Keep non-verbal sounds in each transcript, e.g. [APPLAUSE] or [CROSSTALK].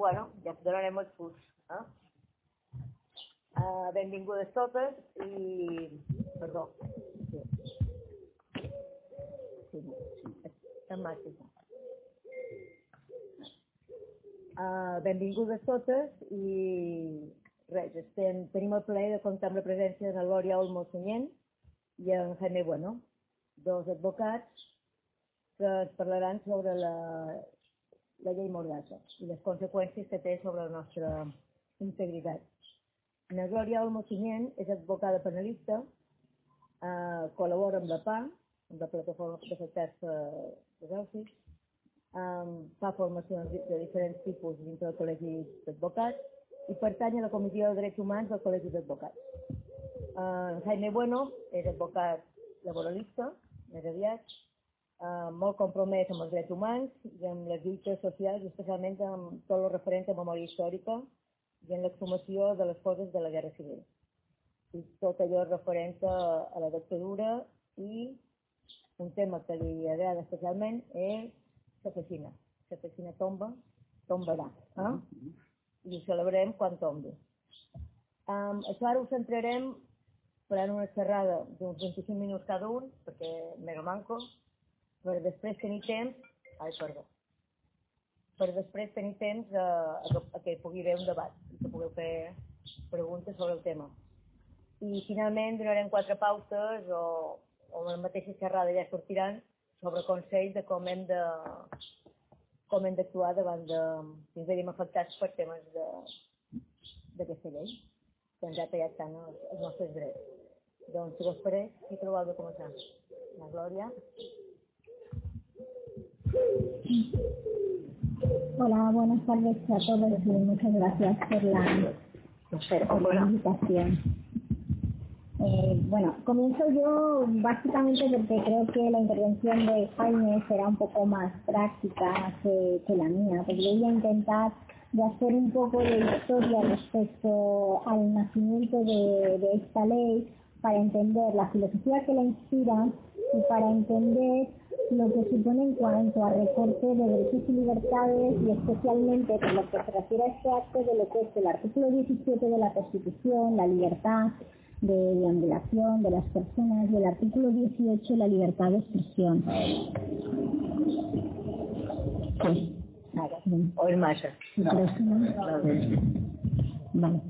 Bueno, ja et donarem els furs. Eh? Uh, benvingudes totes i... Perdó. Sí. Sí. Uh, benvingudes totes i res, estem, tenim el plaer de comptar amb la presència de Lòria Olmo i en Jaime Bueno, dos advocats que ens parlaran sobre la, la llei Mordassa i les conseqüències que té sobre la nostra integritat. La Glòria Olmo Sunyent és advocada penalista, eh, col·labora amb la PA, amb la plataforma d'afectats eh, de Delphi, eh, fa formacions de diferents tipus dintre del col·legi d'advocats i pertany a la Comissió de Drets Humans del Col·legi d'Advocats. Uh, Jaime Bueno és advocat laboralista, més aviat, uh, molt compromès amb els drets humans i amb les lluites socials, especialment amb tot el referent a memòria històrica i en l'exhumació de les coses de la Guerra Civil. I tot allò referent a, la dictadura i un tema que li agrada especialment és la piscina. La tomba, tombarà. Eh? I ho celebrem quan tombi. Um, això ara ho centrarem farem una xerrada d'uns 25 minuts cada un, perquè me lo manco, per després tenir temps, ai, perdó, per després tenir temps a, a, a que hi pugui haver un debat, que pugueu fer preguntes sobre el tema. I finalment donarem quatre pautes o, o la mateixa xerrada ja sortiran sobre consells de com hem de, com hem d'actuar davant de, si ens veiem afectats per temes d'aquesta llei, que ens ha tallat tant els, els nostres drets. Doncs, si vos pareix, qui trobeu de començar? La Glòria. Hola, buenas tardes a todos y muchas gracias por la, por la invitación. Eh, bueno, comienzo yo básicamente porque creo que la intervención de Jaime será un poco más práctica que, la mía, porque voy a intentar de hacer un poco de historia respecto al nacimiento de, esta ley para entender la filosofía que la inspira y para entender lo que supone en cuanto a recorte de derechos y libertades y especialmente por lo que se refiere a este acto de lo que es el artículo 17 de la Constitución, la libertad, de deambulación de las personas y el artículo 18 la libertad de expresión. Sí. O el Maya. No. Vale.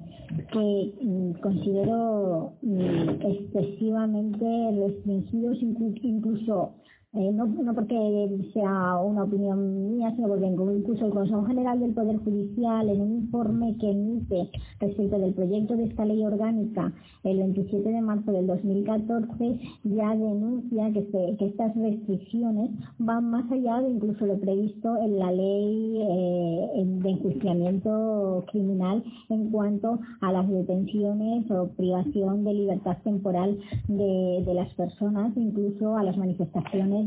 Que mm, considero mm, excesivamente restringidos, incluso eh, no, no, porque sea una opinión mía, sino porque incluso el Consejo General del Poder Judicial, en un informe que emite respecto del proyecto de esta ley orgánica el 27 de marzo del 2014, ya denuncia que, que estas restricciones van más allá de incluso lo previsto en la ley eh, de enjuiciamiento criminal en cuanto a las detenciones o privación de libertad temporal de, de las personas, incluso a las manifestaciones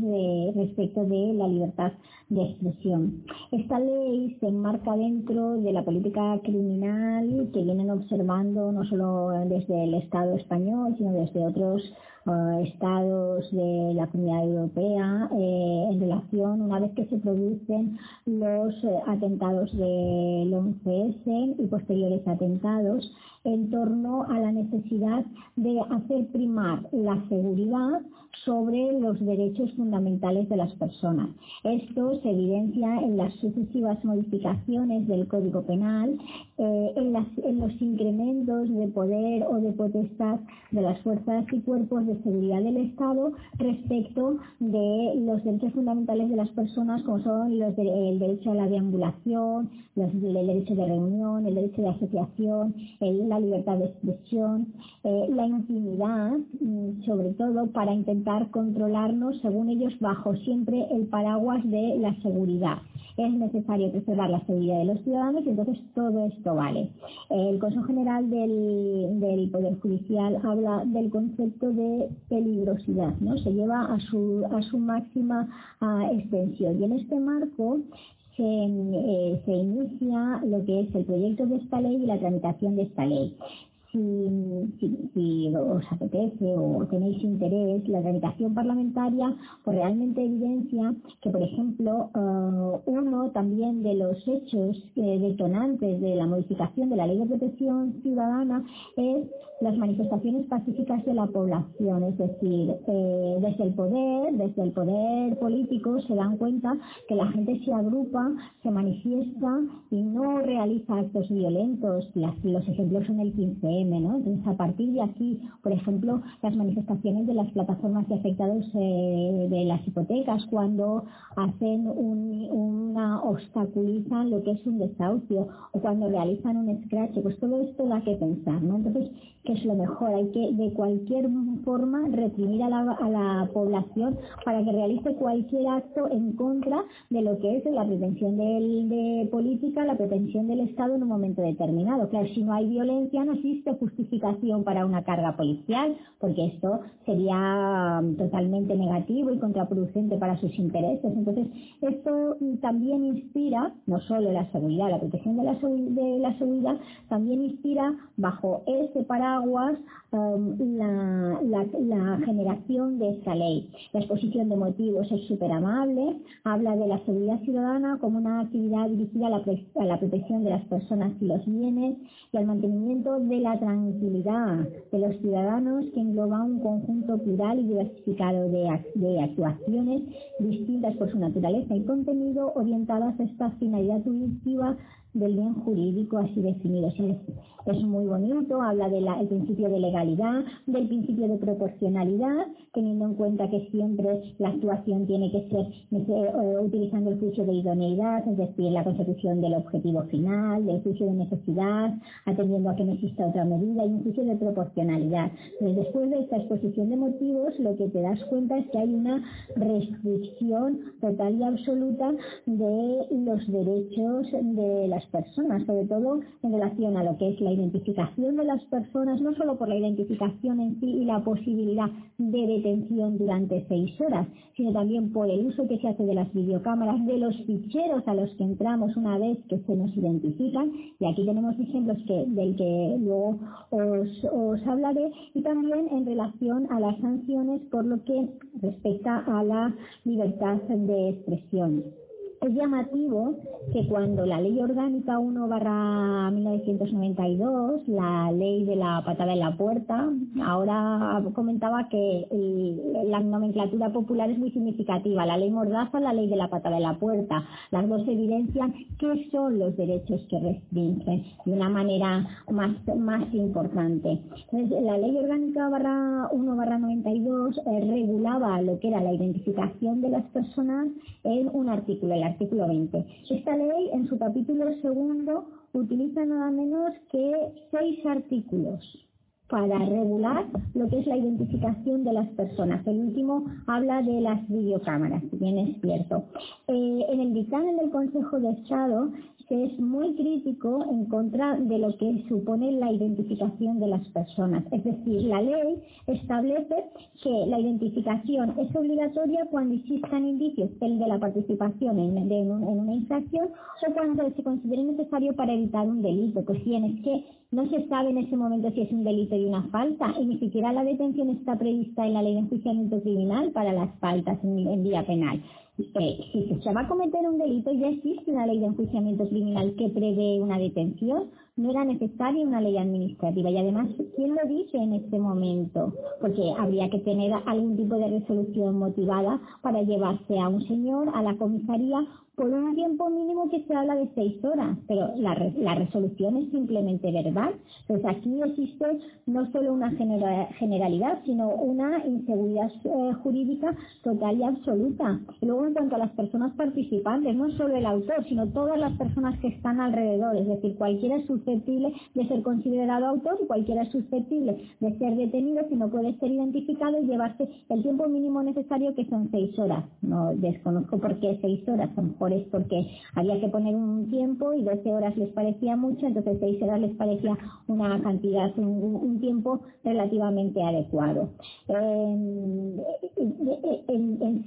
respecto de la libertad de expresión. Esta ley se enmarca dentro de la política criminal que vienen observando no solo desde el Estado español, sino desde otros eh, estados de la Comunidad Europea eh, en relación, una vez que se producen los eh, atentados del 11S y posteriores atentados, en torno a la necesidad de hacer primar la seguridad sobre los derechos fundamentales de las personas. Esto se evidencia en las sucesivas modificaciones del Código Penal, en, en los incrementos de poder o de potestad de las fuerzas y cuerpos de seguridad del Estado respecto de los derechos fundamentales de las personas como son los el derecho a la deambulación, el derecho de reunión, el derecho de asociación, la libertad de expresión, eh, la intimidad, mm, sobre todo para intentar controlarnos, según ellos, bajo siempre el paraguas de la seguridad. Es necesario preservar la seguridad de los ciudadanos y entonces todo esto vale. El Consejo General del, del Poder Judicial habla del concepto de peligrosidad, ¿no? Se lleva a su, a su máxima extensión. Y en este marco se, eh, se, inicia lo que es el proyecto de esta ley y la tramitación de esta ley. Si, si, os apetece o tenéis interés, la tramitación parlamentaria pues realmente evidencia que, por ejemplo, eh, uno también de los hechos eh, detonantes de la modificación de la Ley de Protección Ciudadana es las manifestaciones pacíficas de la población, es decir, eh, desde el poder, desde el poder político se dan cuenta que la gente se agrupa, se manifiesta y no realiza actos violentos. los ejemplos son el 15 entonces, a partir de aquí, por ejemplo, las manifestaciones de las plataformas de afectados eh, de las hipotecas, cuando hacen una, obstaculizan lo que es un desahucio o cuando realizan un scratch, pues todo esto da que pensar, ¿no? Entonces, ¿qué es lo mejor? Hay que, de cualquier forma, reprimir a la, población para que realice cualquier acto en contra de lo que es la pretensión de política, la pretensión del Estado en un momento determinado. Claro, si no hay violencia, no existe justificación para una carga policial, porque esto sería mm, totalmente negativo y contraproducente para sus intereses. Entonces, esto también inspira, no solo la seguridad, la protección de la, de la seguridad, también inspira bajo ese paraguas um, la, la, generación de esta ley. La exposición de motivos es súper amable, habla de la seguridad ciudadana como una actividad dirigida a la, a la protección de las personas y los bienes y al mantenimiento de la tranquilidad de los ciudadanos que engloba un conjunto plural y diversificado de, actuaciones distintas por su naturaleza y contenido orientadas a esta finalidad turística del bien jurídico así definido. Es, muy bonito, habla del principio de legalidad, del principio de proporcionalidad, teniendo en cuenta que siempre la actuación tiene que ser eh, utilizando el juicio de idoneidad, es decir, la consecución del objetivo final, del juicio de necesidad, atendiendo a que no exista otra medida y un juicio de proporcionalidad. después de esta exposición de motivos, lo que te das cuenta es que hay una restricción total y absoluta de los derechos de las personas, sobre todo en relación a lo que es la identificación de las personas, no solo por la identificación en sí y la posibilidad de detención durante seis horas, sino también por el uso que se hace de las videocámaras, de los ficheros a los que entramos una vez que se nos identifican, y aquí tenemos ejemplos del que luego os hablaré, y también en relación a las sanciones por lo que respecta a la libertad de expresión. Es llamativo que cuando la ley orgánica 1 barra 1992, la ley de la patada en la puerta, ahora comentaba que la nomenclatura popular es muy significativa. La ley mordaza, la ley de la patada en la puerta. Las dos evidencian qué son los derechos que restringen de una manera más, más importante. la ley orgánica barra 1 barra 92 eh, regulaba lo que era la identificación de las personas en un artículo, artículo 20. Esta ley, en su capítulo segundo, utiliza nada menos que seis artículos para regular lo que es la identificación de las personas. El último habla de las videocámaras, si bien es cierto. Eh, en el dictamen del Consejo de Estado que es muy crítico en contra de lo que supone la identificación de las personas. Es decir, la ley establece que la identificación es obligatoria cuando existan indicios de la participación en, una infracción o cuando se considere necesario para evitar un delito. Pues bien, es que no se sabe en ese momento si es un delito y una falta y ni siquiera la detención está prevista en la ley de enjuiciamiento criminal para las faltas en vía penal. Eh, si se va a cometer un delito, ya existe una ley de enjuiciamiento criminal que prevé una detención, no era necesaria una ley administrativa. Y además, ¿quién lo dice en este momento? Porque habría que tener algún tipo de resolución motivada para llevarse a un señor a la comisaría por un tiempo mínimo que se habla de seis horas, pero la, la resolución es simplemente verbal. Entonces aquí existe no solo una generalidad, sino una inseguridad eh, jurídica total y absoluta. Y luego en cuanto a las personas participantes, no solo el autor, sino todas las personas que están alrededor, es decir, cualquiera es susceptible de ser considerado autor y cualquiera es susceptible de ser detenido si no puede ser identificado y llevarse el tiempo mínimo necesario que son seis horas. No desconozco por qué seis horas, son es porque había que poner un tiempo y 12 horas les parecía mucho, entonces 6 horas les parecía una cantidad, un, tiempo relativamente adecuado. En,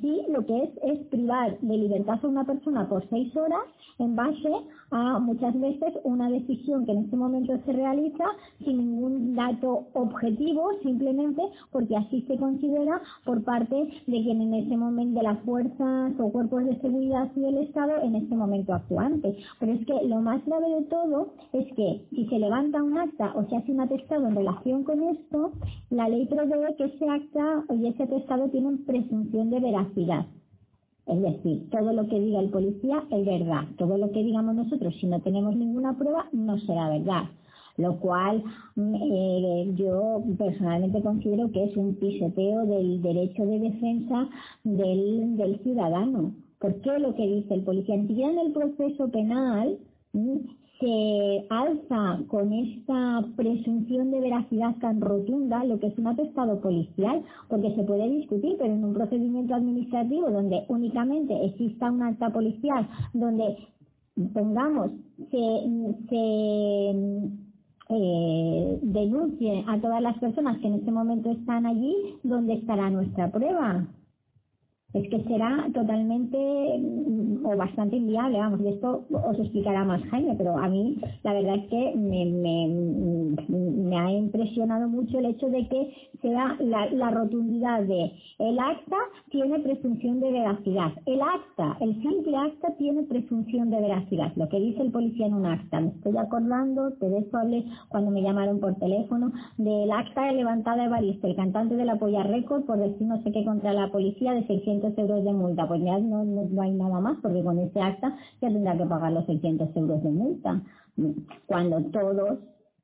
sí lo que es es privar de libertad a una persona por seis horas en base a muchas veces una decisión que en este momento se realiza sin ningún dato objetivo, simplemente porque así se considera por parte de quien en ese momento de las fuerzas o cuerpos de seguridad del Estado en este momento actuante. Pero es que lo más grave de todo es que si se levanta un acta o se hace un atestado en relación con esto, la ley prevé que ese acta y ese atestado tienen presunción de veracidad. Es decir, todo lo que diga el policía es verdad. Todo lo que digamos nosotros, si no tenemos ninguna prueba, no será verdad. Lo cual mm, eh, yo personalmente considero que es un piseteo del derecho de defensa del, ciudadano. ¿Por qué lo que dice el policía? En el proceso penal mm, se alza con esta presunción de veracidad tan rotunda lo que es un atestado policial, porque se puede discutir, pero en un procedimiento administrativo donde únicamente exista un acta policial, donde pongamos, se, se eh, denuncie a todas las personas que en este momento están allí, ¿dónde estará nuestra prueba? Es que será totalmente mm, o bastante inviable, vamos, y esto os explicará más Jaime, pero a mí la verdad es que me, me, ha impresionado mucho el hecho de que sea la, rotundidad de el acta tiene presunción de veracidad, el acta, el simple acta tiene presunción de veracidad, lo que dice el policía en un acta, me estoy acordando, de eso hablé cuando me llamaron por teléfono, del acta levantada de Barista, el cantante de la Polla Récord por decir no sé qué contra la policía de 600 euros de multa. Pues ya no, no, hay nada más porque con ese acta ya tendrá que pagar los 600 euros de multa. Cuando todos,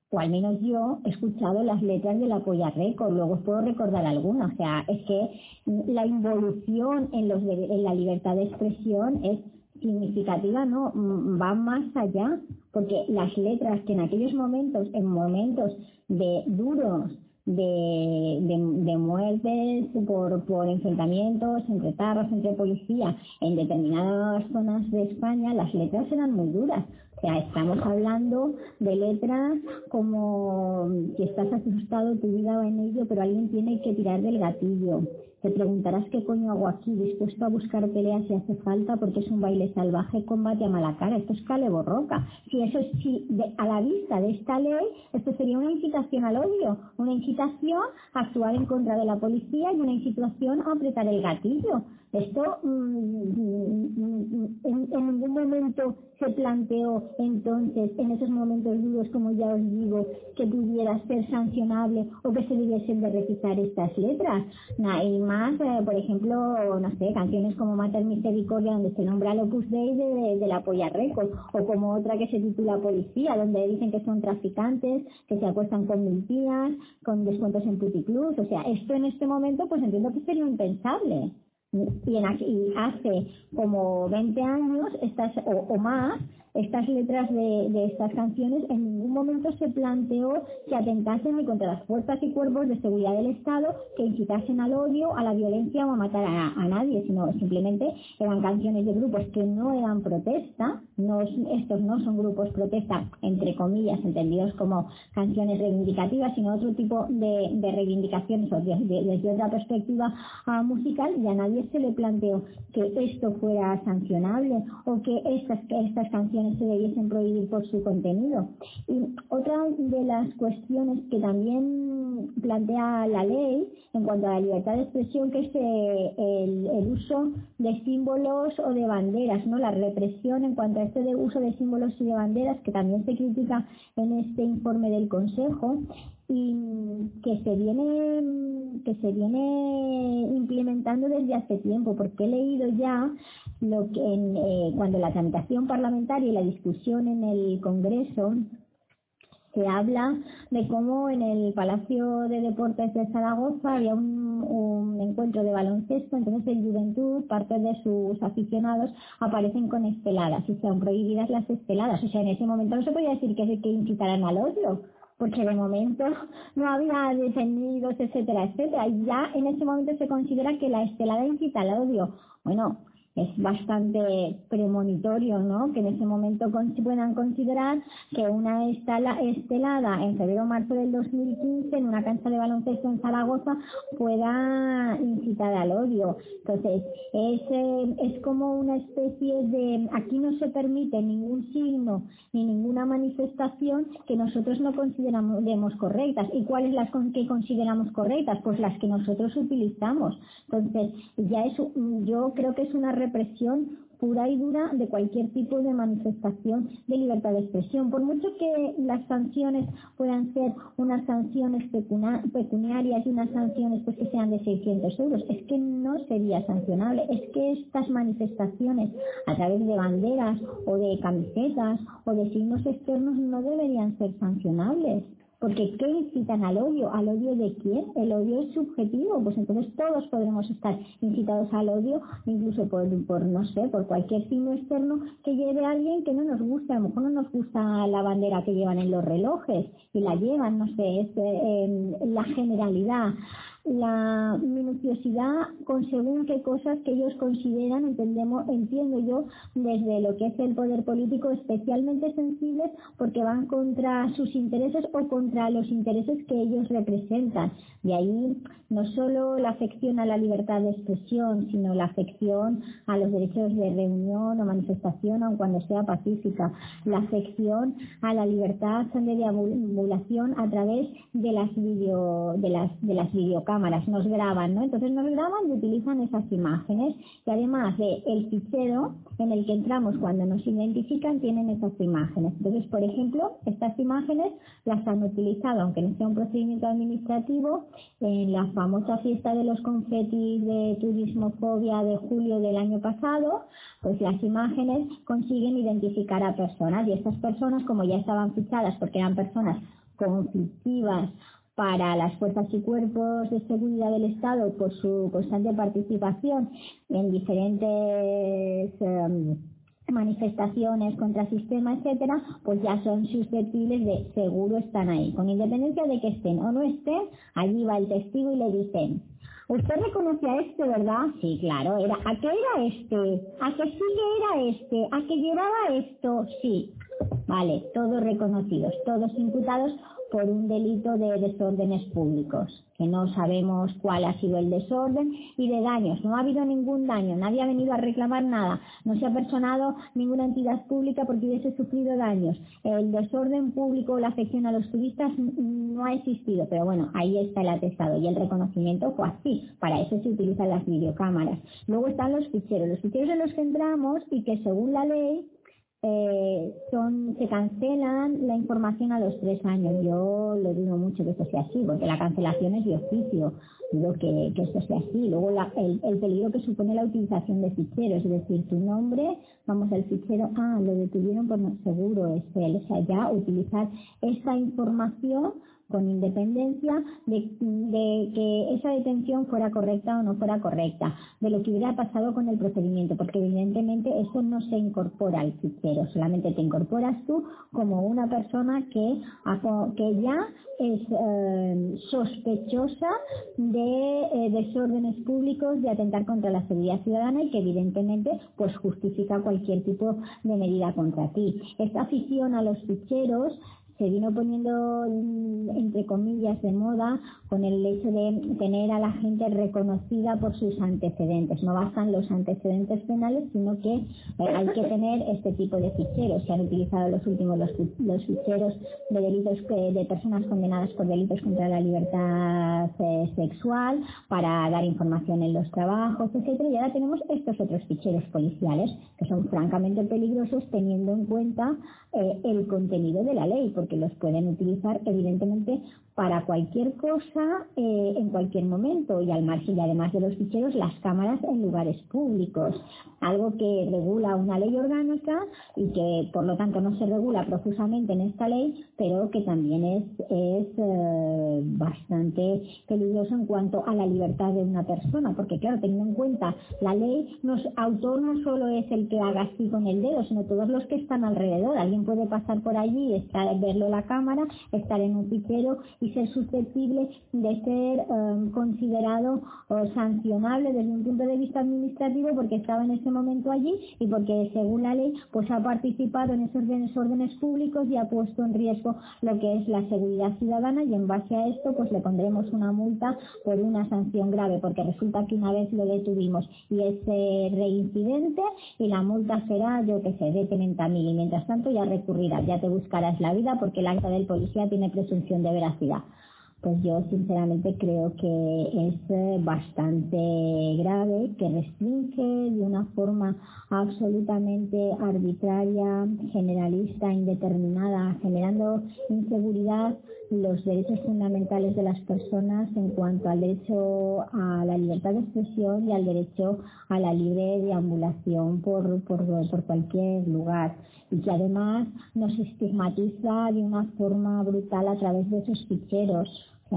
o al menos yo, he escuchado las letras de la Récord, luego os puedo recordar algunas. O sea, es que la involución en, los en la libertad de expresión es significativa, no, va más allá, porque las letras que en aquellos momentos, en momentos de duros de, de, muertes por, por enfrentamientos entre tarros, entre policía en determinadas zonas de España, las letras eran muy duras. O sea, estamos hablando de letras como que estás asustado, tu vida va en ello, pero alguien tiene que tirar del gatillo. Te preguntarás qué coño hago aquí, dispuesto a buscar peleas si hace falta, porque es un baile salvaje, combate a mala cara. Esto es cale borroca. Si eso es, si a la vista de esta ley, esto sería una incitación al odio, una incitación a actuar en contra de la policía y una incitación a apretar el gatillo. Esto mm, mm, mm, en, ningún momento se planteó entonces, en esos momentos duros, como ya os digo, que pudiera ser sancionable o que se debiesen de requisar estas letras. y más, eh, por ejemplo, no sé, canciones como Mater Misericordia, donde se nombra el Opus Dei de, la Polla Record, o como otra que se titula Policía, donde dicen que son traficantes, que se acuestan con mentiras, con descuentos en Puticlub. O sea, esto en este momento, pues entiendo que sería impensable y, en, y hace como 20 años estas o, o más estas letras de, estas canciones en ningún momento se planteó que atentasen contra las fuerzas y cuerpos de seguridad del Estado, que incitasen al odio, a la violencia o a matar a, nadie, sino simplemente eran canciones de grupos que no eran protesta, no, estos no son grupos protesta, entre comillas, entendidos como canciones reivindicativas, sino otro tipo de, reivindicaciones o desde, otra perspectiva uh, musical y a nadie se le planteó que esto fuera sancionable o que estas, que estas canciones se debiesen prohibir por su contenido. Y otra de las cuestiones que también plantea la ley en cuanto a la libertad de expresión, que es eh, el, uso de símbolos o de banderas, ¿no? La represión en cuanto a este uso de símbolos y de banderas, que también se critica en este informe del Consejo, y que se viene que se viene implementando desde hace tiempo porque he leído ya lo que en, eh, cuando la tramitación parlamentaria y la discusión en el Congreso se habla de cómo en el Palacio de Deportes de Zaragoza había un, encuentro de baloncesto, entonces en Juventud, parte de sus aficionados aparecen con esteladas y sean prohibidas las esteladas. O sea, en ese momento no se podía decir que, que incitaran al odio, porque de momento [LAUGHS] no había detenidos, etcétera, etcétera. Y ya en ese momento se considera que la estelada incita al odio. Bueno, es bastante premonitorio, ¿no? Que en ese momento puedan considerar que una estelada en febrero o marzo del 2015 en una cancha de baloncesto en Zaragoza pueda incitar al odio. Entonces, es, eh, es como una especie de... Aquí no se permite ningún signo ni ninguna manifestación que nosotros no consideramos correctas. ¿Y cuáles las que consideramos correctas? Pues las que nosotros utilizamos. Entonces, ya es, yo creo que es una represión pura y dura de cualquier tipo de manifestación de libertad de expresión. Por mucho que las sanciones puedan ser unas sanciones pecuniarias y unas sanciones pues que sean de 600 euros, es que no sería sancionable. Es que estas manifestaciones a través de banderas o de camisetas o de signos externos no deberían ser sancionables. Porque ¿qué incitan al odio? ¿Al odio de quién? El odio es subjetivo, pues entonces todos podremos estar incitados al odio, incluso por, no sé, por cualquier signo externo que lleve a alguien que no nos gusta. A lo mejor no nos gusta la bandera que llevan en los relojes y la llevan, no sé, es eh, la generalidad la minuciosidad con según qué cosas que ellos consideran, entendemos, entiendo yo, desde lo que es el poder político especialmente sensibles porque van contra sus intereses o contra los intereses que ellos representan. De ahí no solo la afección a la libertad de expresión, sino la afección a los derechos de reunión o manifestación, aun cuando sea pacífica, la afección a la libertad de deambulación a través de las video, de las de las cámaras, nos graban, ¿no? Entonces nos graban y utilizan esas imágenes y además de el fichero en el que entramos cuando nos identifican tienen esas imágenes. Entonces, por ejemplo, estas imágenes las han utilizado, aunque no sea un procedimiento administrativo, en la famosa fiesta de los confetis de turismofobia de julio del año pasado, pues las imágenes consiguen identificar a personas y estas personas, como ya estaban fichadas porque eran personas conflictivas para las fuerzas y cuerpos de seguridad del Estado por su constante participación en diferentes em, manifestaciones contra el sistema, etcétera, pues ya son susceptibles de seguro están ahí. Con independencia de que estén o no estén, allí va el testigo y le dicen, Usted reconoce a este, ¿verdad? Sí, claro, era, ¿a qué era este? ¿A qué sí que era este? ¿A qué llevaba esto? Sí. Vale, todos reconocidos, todos imputados por un delito de desórdenes públicos, que no sabemos cuál ha sido el desorden y de daños. No ha habido ningún daño, nadie ha venido a reclamar nada, no se ha personado ninguna entidad pública porque hubiese sufrido daños. El desorden público, la afección a los turistas no ha existido, pero bueno, ahí está el atestado y el reconocimiento fue así. Para eso se utilizan las videocámaras. Luego están los ficheros, los ficheros en los que entramos y que según la ley eh, son, se cancelan la información a los tres años. Yo lo digo mucho que esto sea así, porque la cancelación es de oficio, digo que, que esto sea así. Luego el, el, peligro que supone la utilización de ficheros, es decir, tu nombre, vamos al fichero, ah, lo detuvieron por no seguro, es él. O sea, ya utilizar esa información con independencia de, que esa detención fuera correcta o no fuera correcta, de lo que hubiera pasado con el procedimiento, porque evidentemente eso no se incorpora al fichero, solamente te incorporas tú como una persona que, ya es eh, sospechosa de eh, desórdenes públicos, de atentar contra la seguridad ciudadana y que evidentemente pues justifica cualquier tipo de medida contra ti. Esta afición a los ficheros se vino poniendo entre comillas de moda con el hecho de tener a la gente reconocida por sus antecedentes. No bastan los antecedentes penales, sino que eh, hay que tener este tipo de ficheros. Se han utilizado los últimos los, ficheros de delitos de personas condenadas por delitos contra la libertad eh, sexual para dar información en los trabajos, etcétera. Y ahora tenemos estos otros ficheros policiales que son francamente peligrosos teniendo en cuenta eh, el contenido de la ley porque los pueden utilizar evidentemente de para cualquier cosa eh, en cualquier momento y al margen y además de los ficheros las cámaras en lugares públicos algo que regula una ley orgánica y que por lo tanto no se regula profusamente en esta ley pero que también es, es eh, bastante peligroso en cuanto a la libertad de una persona porque claro teniendo en cuenta la ley nos autor no solo es el que haga así con el dedo sino todos los que están alrededor. Alguien puede pasar por allí estar verlo la cámara estar en un fichero y ser susceptible de ser eh, considerado sancionable desde un punto de vista administrativo porque estaba en ese momento allí y porque según la ley pues ha participado en esos órdenes públicos y ha puesto en riesgo lo que es la seguridad ciudadana y en base a esto pues le pondremos una multa por una sanción grave porque resulta que una vez lo detuvimos y ese reincidente y la multa será yo que sé de 30.000 y mientras tanto ya recurrirá ya te buscarás la vida porque el acta del policía tiene presunción de veracidad pues yo sinceramente creo que es eh, bastante grave, que restringe de una forma absolutamente arbitraria, generalista, indeterminada, generando inseguridad los derechos fundamentales de las personas en cuanto al derecho a la libertad de expresión y al derecho a la libre deambulación por, por, por cualquier lugar y que además nos estigmatiza de una forma brutal a través de esos ficheros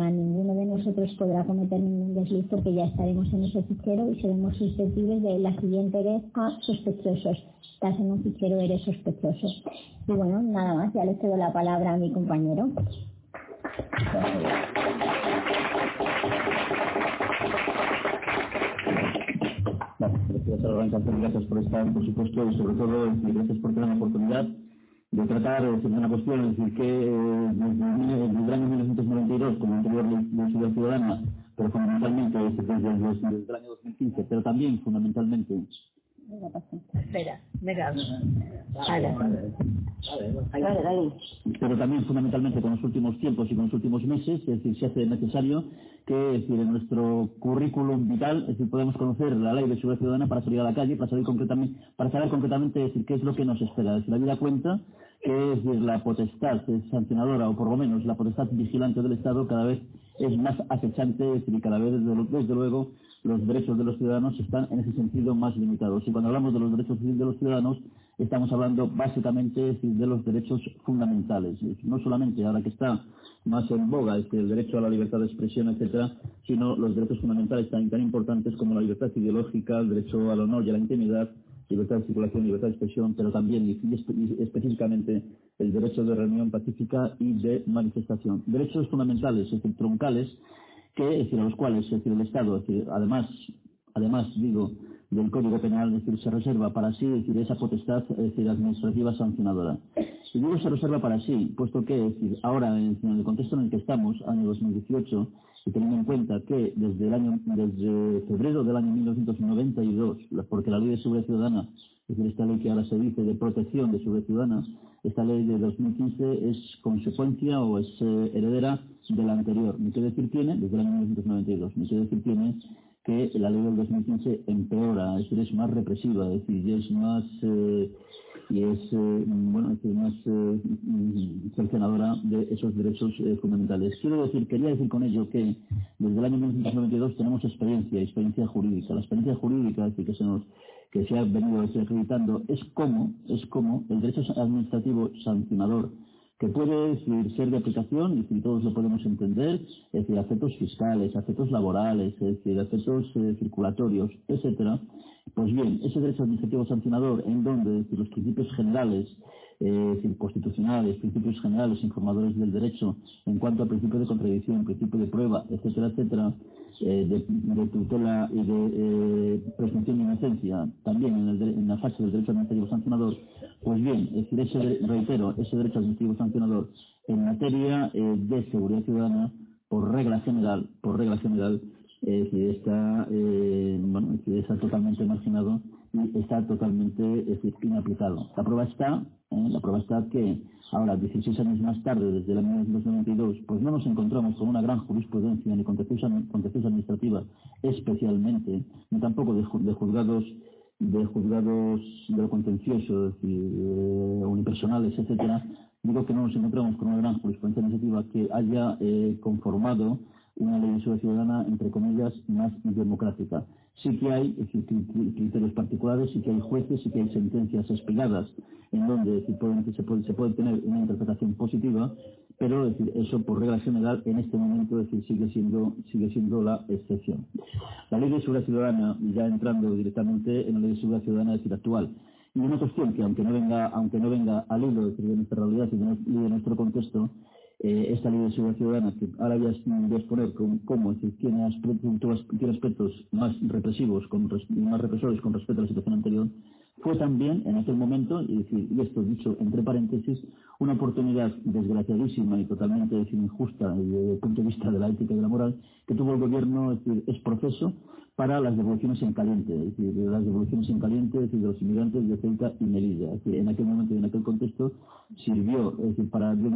ninguno de nosotros podrá cometer ningún desliz porque ya estaremos en ese fichero y seremos susceptibles de la siguiente vez a sospechosos. Estás en un fichero, eres sospechoso. Y bueno, nada más, ya le cedo la palabra a mi compañero. Gracias, por estar, por supuesto, y sobre todo, gracias por tener la oportunidad de tratar de una cuestión, es decir, que eh, desde el año 1992, como anterior Ciudad Ciudadana, pero fundamentalmente desde, desde el año 2015, pero también fundamentalmente Espera, venga. Pero también fundamentalmente con los últimos tiempos y con los últimos meses, es decir, se hace necesario que es decir, en nuestro currículum vital, es decir, podemos conocer la ley de seguridad ciudadana para salir a la calle, para saber concretamente, para saber concretamente decir, qué es lo que nos espera. Es decir, la vida cuenta que es decir, la potestad sancionadora, o por lo menos la potestad vigilante del Estado cada vez es más acechante, es decir, y cada vez desde luego los derechos de los ciudadanos están en ese sentido más limitados. Y cuando hablamos de los derechos de los ciudadanos, estamos hablando básicamente de los derechos fundamentales. No solamente ahora que está más en boga este, el derecho a la libertad de expresión, etcétera, sino los derechos fundamentales tan, tan importantes como la libertad ideológica, el derecho al honor y a la intimidad, libertad de circulación, libertad de expresión, pero también específicamente el derecho de reunión pacífica y de manifestación. Derechos fundamentales, es decir, troncales, que, es decir, a los cuales es decir, el Estado, es decir, además, además digo, del Código Penal, es decir, se reserva para sí decir, esa potestad es decir, administrativa sancionadora. Y digo se reserva para sí, puesto que, es decir, ahora, en, el contexto en el que estamos, año 2018, y teniendo en cuenta que desde el año, desde febrero del año 1992, porque la Ley de Seguridad Ciudadana, es decir, esta ley que ahora se dice de protección de seguridad ciudadana, esta ley de 2015 es consecuencia o es eh, heredera de la anterior. Ni qué decir tiene, desde el año 1992, ni qué decir tiene que la ley del 2015 empeora, es decir, es más represiva, es decir, es más, eh, y es, eh, bueno, es más sancionadora de esos derechos fundamentales. Quiero decir, quería decir con ello que desde el año 1992 tenemos experiencia, experiencia jurídica. La experiencia jurídica, es decir, que se nos que se ha venido acreditando es como, es como el derecho administrativo sancionador que puede ser de aplicación, y si todos lo podemos entender, es decir, efectos fiscales, efectos laborales, es decir, efectos eh, circulatorios, etcétera, pues bien, ese derecho administrativo sancionador en donde decir, los principios generales eh, constitucionales, principios generales informadores del derecho en cuanto al principio de contradicción, principio de prueba, etcétera, etcétera, eh, de, tutela y de eh, presunción de inocencia, también en, el, en, la fase del derecho administrativo sancionador, pues bien, ese, reitero, ese derecho administrativo sancionador en materia eh, de seguridad ciudadana, por regla general, por regla general, decir, está, eh, bueno, decir, está totalmente marginado está totalmente es decir, inaplicado. La prueba está ¿eh? La prueba está que ahora, 16 años más tarde, desde año 1992, pues no nos encontramos con una gran jurisprudencia ni contenciosa, administrativa especialmente, ni tampoco de, juzgados de juzgados de lo contencioso, es decir, eh, unipersonales, etcétera, digo que no nos encontramos con una gran jurisprudencia administrativa que haya eh, conformado una ley de seguridad ciudadana, entre comillas, más democrática. Sí que hay criterios particulares, sí que hay jueces, sí que hay sentencias espigadas en donde se, puede, tener una interpretación positiva, pero eso por regla general en este momento sigue, siendo, la excepción. La ley de seguridad ciudadana, ya entrando directamente en la ley de seguridad ciudadana decir, actual, y una cuestión que aunque no venga, aunque no venga al hilo de nuestra realidad y de nuestro contexto, esta ley de seguridad ciudadana, que ahora voy a exponer cómo, tiene, aspectos, más represivos, con, más represores con respecto a la situación anterior, fue también en aquel momento, y, esto dicho entre paréntesis, una oportunidad desgraciadísima y totalmente decir, injusta desde el punto de vista de la ética y de la moral que tuvo el gobierno, es, decir, es proceso para las devoluciones en caliente, es decir, las devoluciones en caliente decir, de los inmigrantes de Ceuta y Melilla. Es en aquel momento y en aquel contexto sirvió es decir, para de,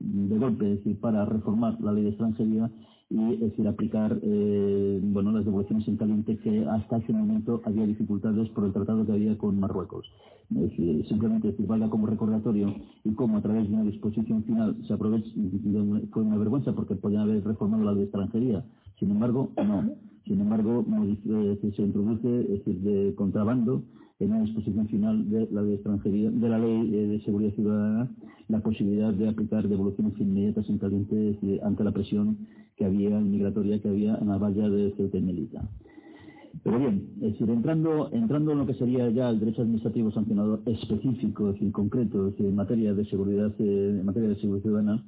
de, golpe, es decir, para reformar la ley de extranjería y es decir, aplicar eh, bueno, las devoluciones en caliente que hasta ese momento había dificultades por el tratado que había con Marruecos. Es decir, simplemente decir, valga como recordatorio y como a través de una disposición final se aprovecha, fue una vergüenza porque podían haber reformado la ley de extranjería. Sin embargo, no sin embargo, se introduce, es decir, de contrabando en la disposición final de la ley extranjería, de la ley eh, de seguridad ciudadana, la posibilidad de aplicar devoluciones inmediatas en caliente ante la presión que había migratoria que había en la valla de Ceuta y. Pero bien, es decir, entrando, entrando en lo que sería ya el derecho administrativo sancionador específico, es decir, concreto, en materia de seguridad, eh, en materia de seguridad ciudadana,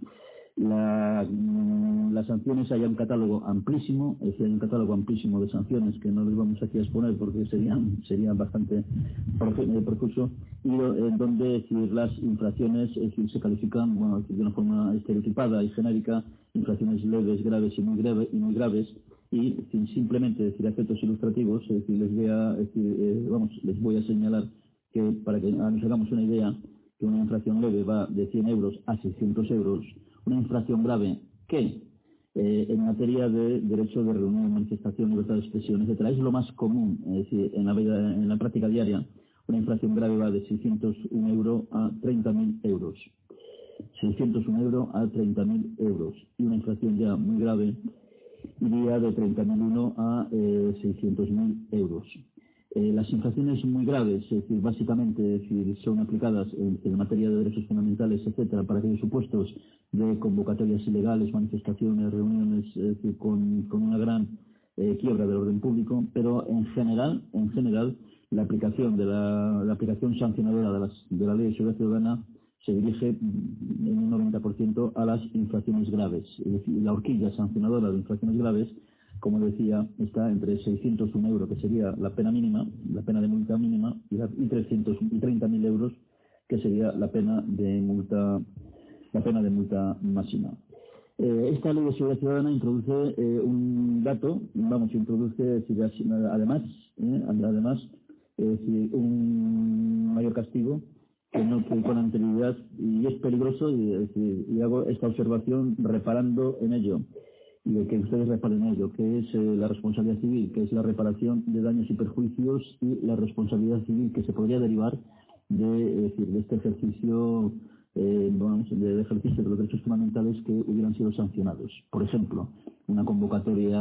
la, mm, las sanciones hay un catálogo amplísimo, es decir, hay un catálogo amplísimo de sanciones que no les vamos aquí a exponer porque serían, serían bastante profuso, y en donde decir, las infracciones se califican bueno, de una forma estereotipada y genérica, infracciones leves, graves y muy, grave, y muy graves, y simplemente decir efectos ilustrativos, es decir, les voy a, eh, les voy a señalar que para que nos hagamos una idea, que una infracción leve va de 100 euros a 600 euros, una infracción grave que eh, en materia de derecho de reunión, manifestación, libertad de expresión, etcétera, es lo más común, es decir, en la, en la práctica diaria, una infracción grave va de 601 euros a 30.000 euros. 601 euros a 30.000 euros. Y una infracción ya muy grave iría de 30.001 a eh, 600.000 euros. Eh, las infracciones muy graves, es decir, básicamente decir, son aplicadas en, materia de derechos fundamentales, etcétera, para aquellos supuestos de convocatorias ilegales, manifestaciones, reuniones, con, una gran eh, quiebra del orden público, pero en general, en general, la aplicación de la, aplicación sancionadora de, las, de la ley de seguridad ciudadana se dirige en un 90% a las infracciones graves. Es decir, la horquilla sancionadora de infracciones graves como decía, está entre 601 euros, que sería la pena mínima, la pena de multa mínima, y 330.000 euros, que sería la pena de multa, la pena de multa máxima. Eh, esta ley de seguridad ciudadana introduce eh, un dato, vamos, introduce además, eh, además un mayor castigo que no que con anterioridad y es peligroso y hago esta observación reparando en ello de que ustedes reparen ello, que es eh, la responsabilidad civil, que es la reparación de daños y perjuicios y la responsabilidad civil que se podría derivar de, decir, de este ejercicio eh, de ejercicio de los derechos fundamentales que hubieran sido sancionados. Por ejemplo, una convocatoria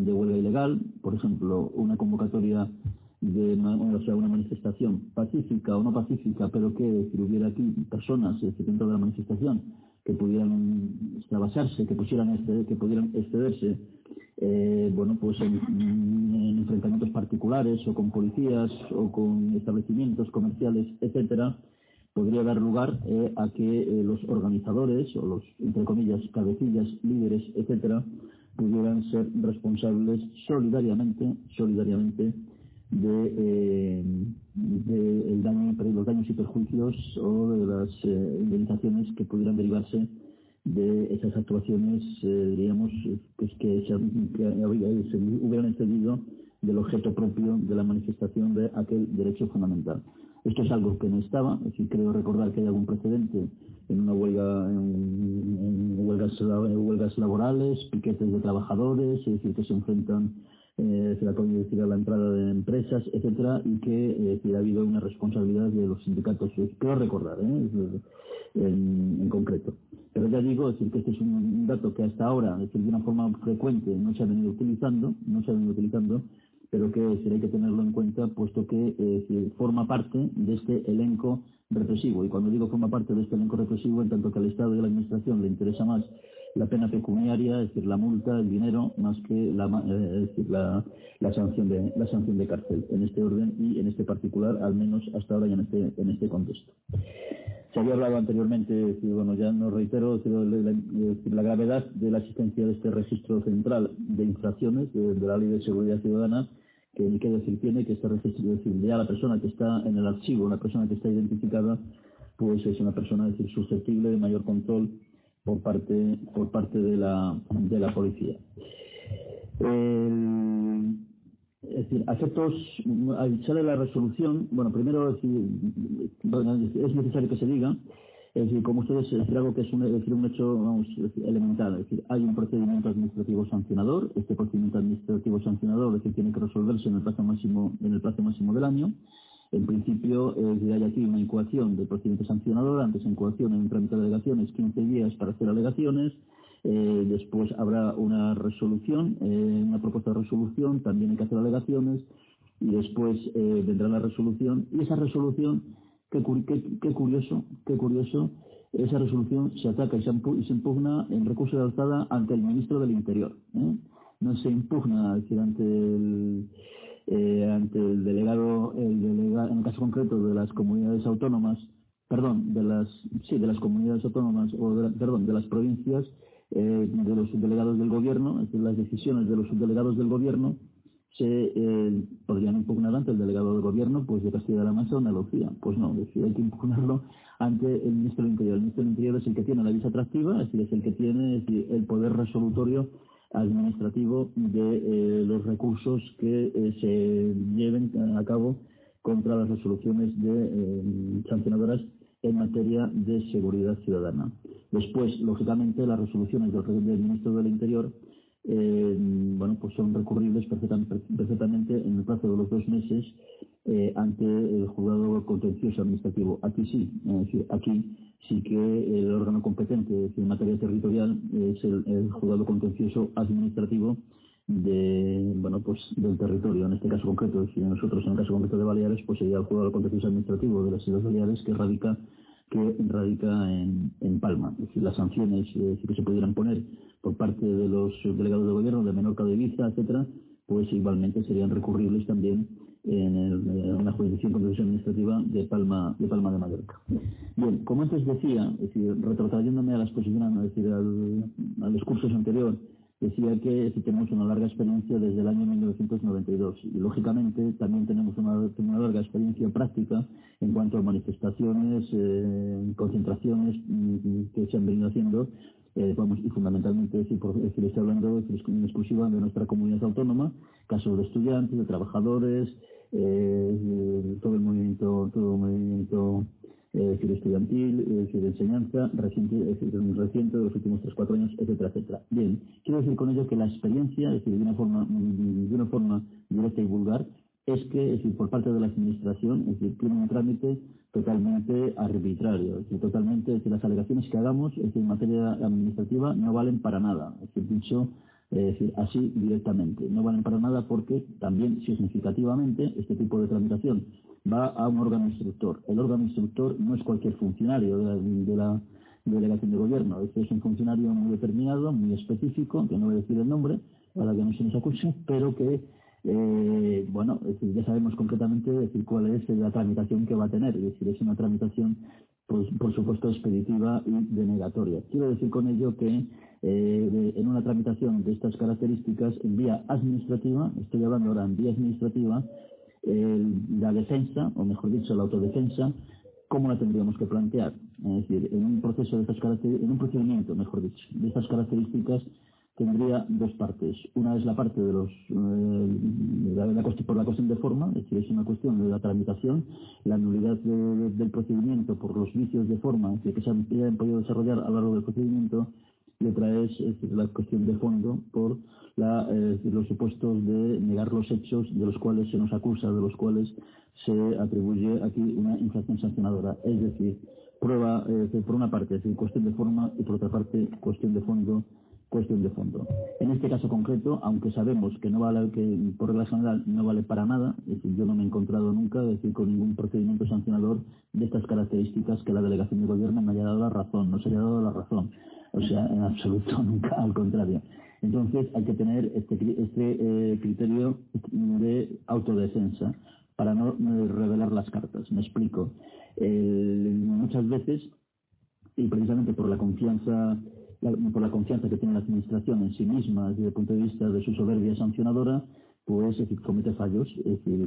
de huelga ilegal, por ejemplo, una convocatoria de una manifestación pacífica o no pacífica, pero que si hubiera aquí personas dentro de la manifestación que pudieran extravasarse, que pusieran este, que pudieran excederse, eh, bueno, pues en, enfrentamientos particulares o con policías o con establecimientos comerciales, etcétera, podría dar lugar eh, a que eh, los organizadores o los, entre comillas, cabecillas, líderes, etcétera, pudieran ser responsables solidariamente, solidariamente de, de el daño, los daños y perjuicios o de las eh, indemnizaciones que pudieran derivarse de esas actuaciones, eh, diríamos, pues que, se, hubieran excedido del objeto propio de la manifestación de aquel derecho fundamental. Esto es algo que no estaba, es decir, creo recordar que hay algún precedente en una huelga, en, huelgas, huelgas laborales, piquetes de trabajadores, es decir, que se enfrentan eh, se le ha podido decir a la entrada de empresas, etcétera, y que eh, ha habido una responsabilidad de los sindicatos, quiero recordar, ¿eh? en, concreto. Pero ya digo, es decir, que este es un dato que hasta ahora, es decir, de una forma frecuente no se ha venido utilizando, no se ha venido utilizando, pero que hay que tenerlo en cuenta, puesto que forma parte de este elenco represivo. Y cuando digo forma parte de este elenco represivo, en tanto que al Estado y a la Administración le interesa más la pena pecuniaria, es decir, la multa, el dinero, más que la, eh, la, sanción de, la sanción de cárcel, en este orden y en este particular, al menos hasta ahora y en este, en este contexto. se había hablado anteriormente, bueno, ya no reitero, la, gravedad de la existencia de este registro central de infracciones de, la Ley de Seguridad Ciudadana, que decir tiene que este registro, es decir, ya la persona que está en el archivo, la persona que está identificada, pues es una persona decir, susceptible de mayor control por parte, por parte de, la, de la policía. es decir, efectos, sale la resolución, bueno, primero es, necesario que se diga, es decir, como ustedes, es decir, algo que es un, un hecho vamos, elemental, es decir, hay un procedimiento administrativo sancionador, este procedimiento administrativo sancionador es decir, tiene que resolverse en el plazo máximo, en el plazo máximo del año, en principio, eh, hay aquí una incoación del procedimiento sancionador, antes incoación en un trámite de alegaciones, 15 días para hacer alegaciones, eh, después habrá una resolución, eh, una propuesta de resolución, también hay que hacer alegaciones, y después vendrá la resolución, y esa resolución, qué, curioso, qué curioso, esa resolución se ataca y se, impugna en recurso de alzada ante el ministro del Interior. No se impugna, decir, ante el eh, ante el delegado, el delegado, en el caso concreto de las comunidades autónomas, perdón, de las, sí, de las comunidades autónomas, o perdón, de las provincias, eh, de los subdelegados del gobierno, es decir, las decisiones de los subdelegados del gobierno se eh, podrían impugnar ante el delegado del gobierno pues de Castilla-La Mancha o Andalucía. Pues no, es decir, hay que impugnarlo ante el ministro del Interior. El ministro del Interior es el que tiene la visa atractiva, es decir, es el que tiene el poder resolutorio administrativo de eh, los recursos que eh, se lleven a cabo contra las resoluciones de eh, sancionadoras en materia de seguridad ciudadana. Después, lógicamente, las resoluciones del, del ministro del Interior eh, bueno, pues son recurribles perfectamente en el plazo de los dos meses eh, ante el juzgado contencioso administrativo. Aquí sí, es decir, aquí sí que el órgano competente en materia territorial es el, juzgado contencioso administrativo de, bueno, pues del territorio. En este caso concreto, si nosotros en el caso concreto de Baleares, pues sería el juzgado contencioso administrativo de las Islas Baleares que radica que radica en, en Palma. Es decir, las sanciones eh, que se pudieran poner por parte de los delegados de gobierno de Menorca, de Ibiza, etcétera, pues igualmente serían recurribles también en, la jurisdicción administrativa de Palma de Palma de Mallorca. Bien, como antes decía, es decir, retrotrayéndome a la exposición, es decir, al, al discurso anterior, decía que si tenemos una larga experiencia desde el año 1992 y lógicamente también tenemos una, larga experiencia práctica en cuanto a manifestaciones, eh, concentraciones mm, que se han venido haciendo eh, y fundamentalmente, si, por, estoy hablando en exclusiva de nuestra comunidad autónoma, casos de estudiantes, de trabajadores, eh, todo el movimiento, todo el movimiento eh, estudiantil, decir, de enseñanza, reciente, reciente de los últimos 3-4 años, etcétera, etcétera. Bien, quiero decir con ello que la experiencia, es decir, de una forma, de una forma directa y vulgar, es que, es decir, por parte de la administración, es decir, tiene un trámite totalmente arbitrario, es decir, totalmente, es decir, las alegaciones que hagamos, es decir, en materia administrativa no valen para nada, es decir, dicho, es decir, así directamente, no valen para nada porque también significativamente este tipo de tramitación va a un órgano instructor. El órgano instructor no es cualquier funcionario de la, delegación de gobierno, este es un funcionario muy determinado, muy específico, que no voy a decir el nombre para que no se nos acuse, pero que eh, bueno, ya sabemos concretamente decir cuál es la tramitación que va a tener, es decir, es una tramitación, pues, por supuesto, expeditiva y denegatoria. Quiero decir con ello que eh, en una tramitación de estas características en vía administrativa, estoy hablando ahora en vía administrativa, la defensa, o mejor dicho, la autodefensa, ¿cómo la tendríamos que plantear? Es decir, en un proceso de estas en un procedimiento, mejor dicho, de estas características, tendría dos partes. Una es la parte de los eh, por la cuestión de forma, es decir, es una cuestión de la tramitación, la nulidad del procedimiento por los vicios de forma que se han, podido desarrollar a lo largo del procedimiento, y otra es, la cuestión de fondo por eh, los supuestos de negar los hechos de los cuales se nos acusa, de los cuales se atribuye aquí una infracción sancionadora. Es decir, prueba, eh, por una parte, es cuestión de forma y por otra parte, cuestión de fondo cuestión de fondo. En este caso concreto, aunque sabemos que no vale, que por regla general no vale para nada, es decir, yo no me he encontrado nunca, decir, con ningún procedimiento sancionador de estas características que la delegación de gobierno me haya dado la razón, no se haya dado la razón. O sea, en absoluto [LAUGHS] nunca, al contrario. Entonces hay que tener este, este eh, criterio de autodefensa. para no revelar las cartas. Me explico. muchas veces, y precisamente por la confianza por la confianza que tiene la Administración en sí misma desde el punto de vista de su soberbia sancionadora, pues es decir, comete fallos,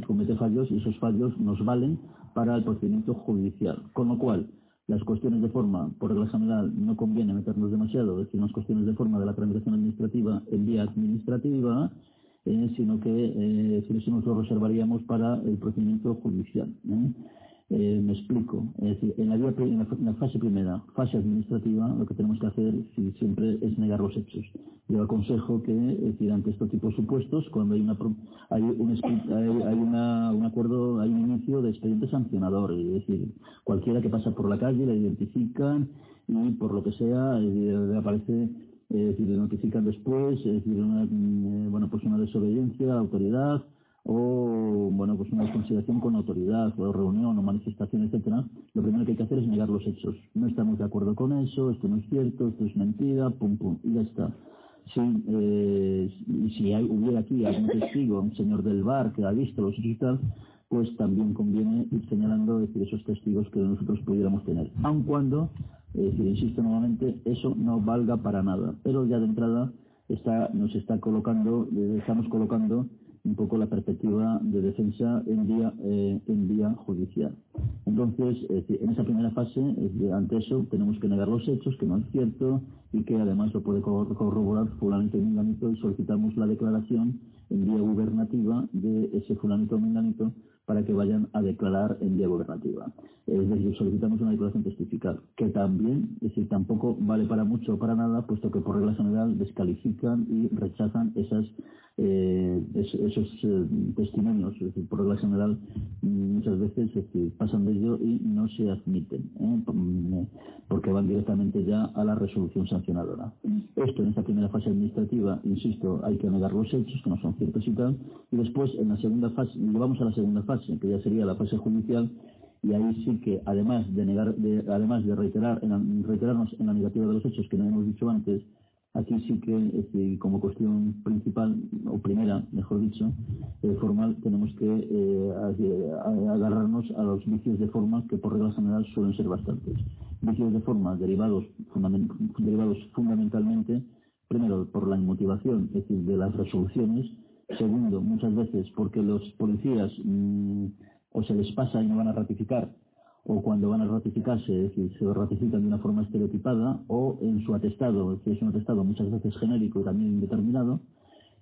comete fallos y esos fallos nos valen para el procedimiento judicial. Con lo cual, las cuestiones de forma, por regla general, no conviene meternos demasiado, es decir, las cuestiones de forma de la tramitación administrativa en vía administrativa, eh, sino que eh, eso nos lo reservaríamos para el procedimiento judicial. ¿eh? Eh, me explico. Es decir, en la, fase primera, fase administrativa, lo que tenemos que hacer siempre es negar los hechos. Yo aconsejo que, es ante estos tipos de supuestos, cuando hay, una, hay, un, hay, un acuerdo, hay un inicio de expediente sancionador, es decir, cualquiera que pasa por la calle la identifican y por lo que sea le aparece es decir, le notifican después, es decir, una, eh, bueno, pues una desobediencia la autoridad, o bueno pues una desconsideración con autoridad o reunión o manifestación etcétera lo primero que hay que hacer es negar los hechos. No estamos de acuerdo con eso esto no es cierto esto es mentira pum pum y ya está. Si, eh, si hay, hubiera aquí algún testigo un señor del bar que ha visto los hechos y tal pues también conviene ir señalando decir esos testigos que nosotros pudiéramos tener. Aun cuando insisto nuevamente eso no valga para nada. Pero ya de entrada está nos está colocando eh, estamos colocando un poco la perspectiva de defensa en vía, eh, en vía judicial. Entonces, en esa primera fase, ante eso, tenemos que negar los hechos, que no es cierto, y que además lo puede corroborar fulanito y menganito, y solicitamos la declaración en vía gubernativa de ese fulanito o menganito para que vayan a declarar en vía gubernativa. Es decir, solicitamos una declaración testifical, que también, es decir, tampoco vale para mucho o para nada, puesto que por regla general descalifican y rechazan esas eh, esos eh, testimonios, es decir, por regla general, muchas veces pasan de ello y no se admiten, ¿eh? Mm, porque van directamente ya a la resolución sancionadora. Esto en esta primera fase administrativa, insisto, hay que negar los hechos, que no son ciertos y tal, y después en la segunda fase, llevamos a la segunda fase, que ya sería la fase judicial, y ahí sí que además de negar, además de reiterar, en, reiterarnos en la negativa de los hechos que no hemos dicho antes, Aquí sí que, como cuestión principal, o primera, mejor dicho, eh, formal, tenemos que eh, agarrarnos a los vicios de forma que por regla general suelen ser bastantes. Vicios de forma derivados, derivados fundamentalmente, primero, por la inmotivación, es decir, de las resoluciones. Segundo, muchas veces porque los policías mm, o se les pasa y no van a ratificar o cuando van a ratificarse, es decir, se ratifican de una forma estereotipada, o en su atestado, que es un atestado muchas veces genérico y también indeterminado,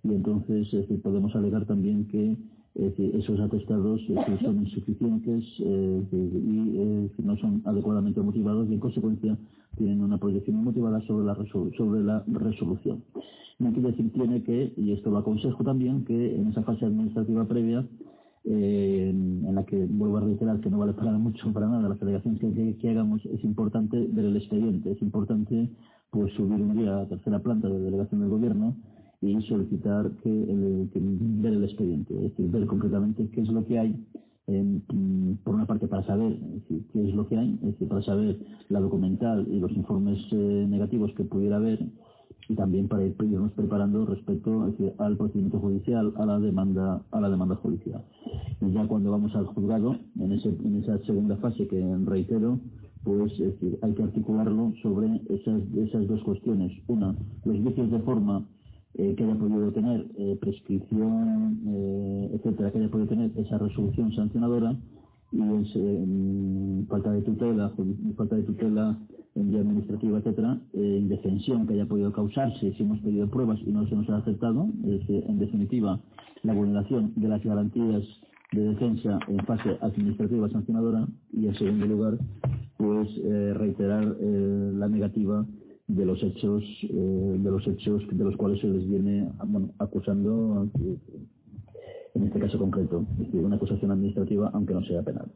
y entonces podemos alegar también que esos atestados son insuficientes eh, y no son adecuadamente motivados y en consecuencia tienen una proyección motivada sobre la, sobre la resolución. Decir tiene que, y esto lo aconsejo también, que en esa fase administrativa previa eh, en la que vuelvo a reiterar que no vale para mucho para nada las alegaciones que, hagamos es importante ver el expediente es importante pues subir un día a la tercera planta de delegación del gobierno y solicitar que, ver el expediente es decir ver concretamente qué es lo que hay por una parte para saber qué es lo que hay es decir para saber la documental y los informes eh, negativos que pudiera haber y también para irnos preparando respecto al procedimiento judicial, a la demanda, a la demanda judicial. Ya cuando vamos al juzgado, en, esa segunda fase que reitero, pues hay que articularlo sobre esas, dos cuestiones. Una, los vicios de forma eh, que haya podido tener eh, prescripción, eh, etcétera, que haya podido tener esa resolución sancionadora y es falta de tutela, falta de tutela en vía administrativa, etcétera, indefensión que haya podido causarse si hemos pedido pruebas y no se nos ha aceptado, es, en definitiva, la vulneración de las garantías de defensa en fase administrativa sancionadora y, en segundo lugar, pues reiterar la negativa de los hechos eh, de los hechos de los cuales se les viene bueno, acusando en este caso concreto, es decir, una acusación administrativa aunque no sea penal.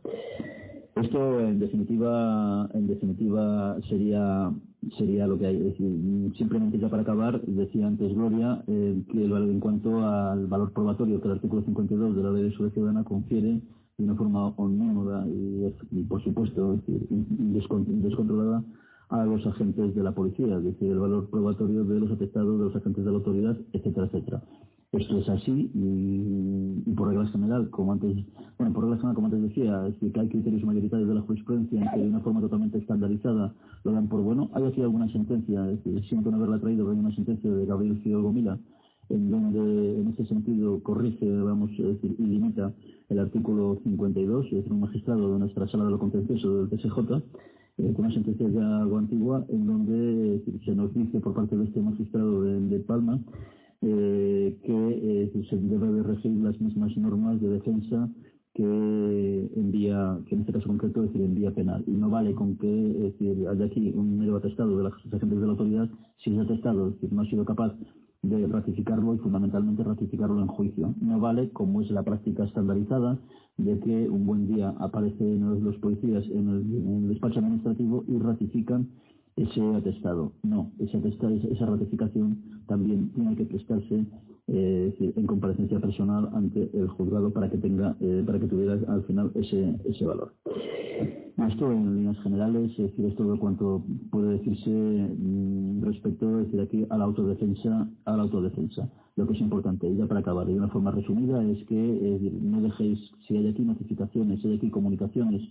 Esto en definitiva, en definitiva sería sería lo que hay. Es decir, simplemente ya para acabar, decía antes Gloria eh, que en cuanto al valor probatorio que el artículo 52 de la ley de seguridad ciudadana confiere de una forma omnímoda y, por supuesto descontrolada a los agentes de la policía, es decir, el valor probatorio de los atestados de los agentes de la autoridad, etcétera, etcétera. Esto es así y, por regla general, como antes, bueno, por regla general, como antes decía, es que hay criterios mayoritarios de la jurisprudencia en que de una forma totalmente estandarizada lo dan por bueno. Hay aquí alguna sentencia, es decir, siento no haberla traído, hay una sentencia de Gabriel Fidel Gomila en donde en ese sentido corrige, vamos a decir, y limita el artículo 52, es decir, un magistrado de nuestra sala de lo contencioso del TSJ, eh, con una sentencia ya algo antigua, en donde se nos dice por parte de este magistrado de Palma eh, que eh, se debe de regir las mismas normas de defensa que envía, que en este caso concreto es decir, en vía penal. Y no vale con que decir, haya aquí un mero atestado de las agentes de la autoridad si ese atestado es decir, no ha sido capaz de ratificarlo y fundamentalmente ratificarlo en juicio. No vale, como es la práctica estandarizada, de que un buen día aparecen los policías en el, en despacho administrativo y ratifican ese atestado. No, ese atestado, esa ratificación también tiene que prestarse eh, en comparecencia personal ante el juzgado para que tenga, eh, para que tuviera al final ese, ese valor. Esto en líneas generales, es decir, es todo cuanto puede decirse mm, respecto decir, aquí a la autodefensa, a la autodefensa. Lo que es importante, y ya para acabar, de una forma resumida, es que no dejéis, si hay aquí notificaciones, si hay aquí comunicaciones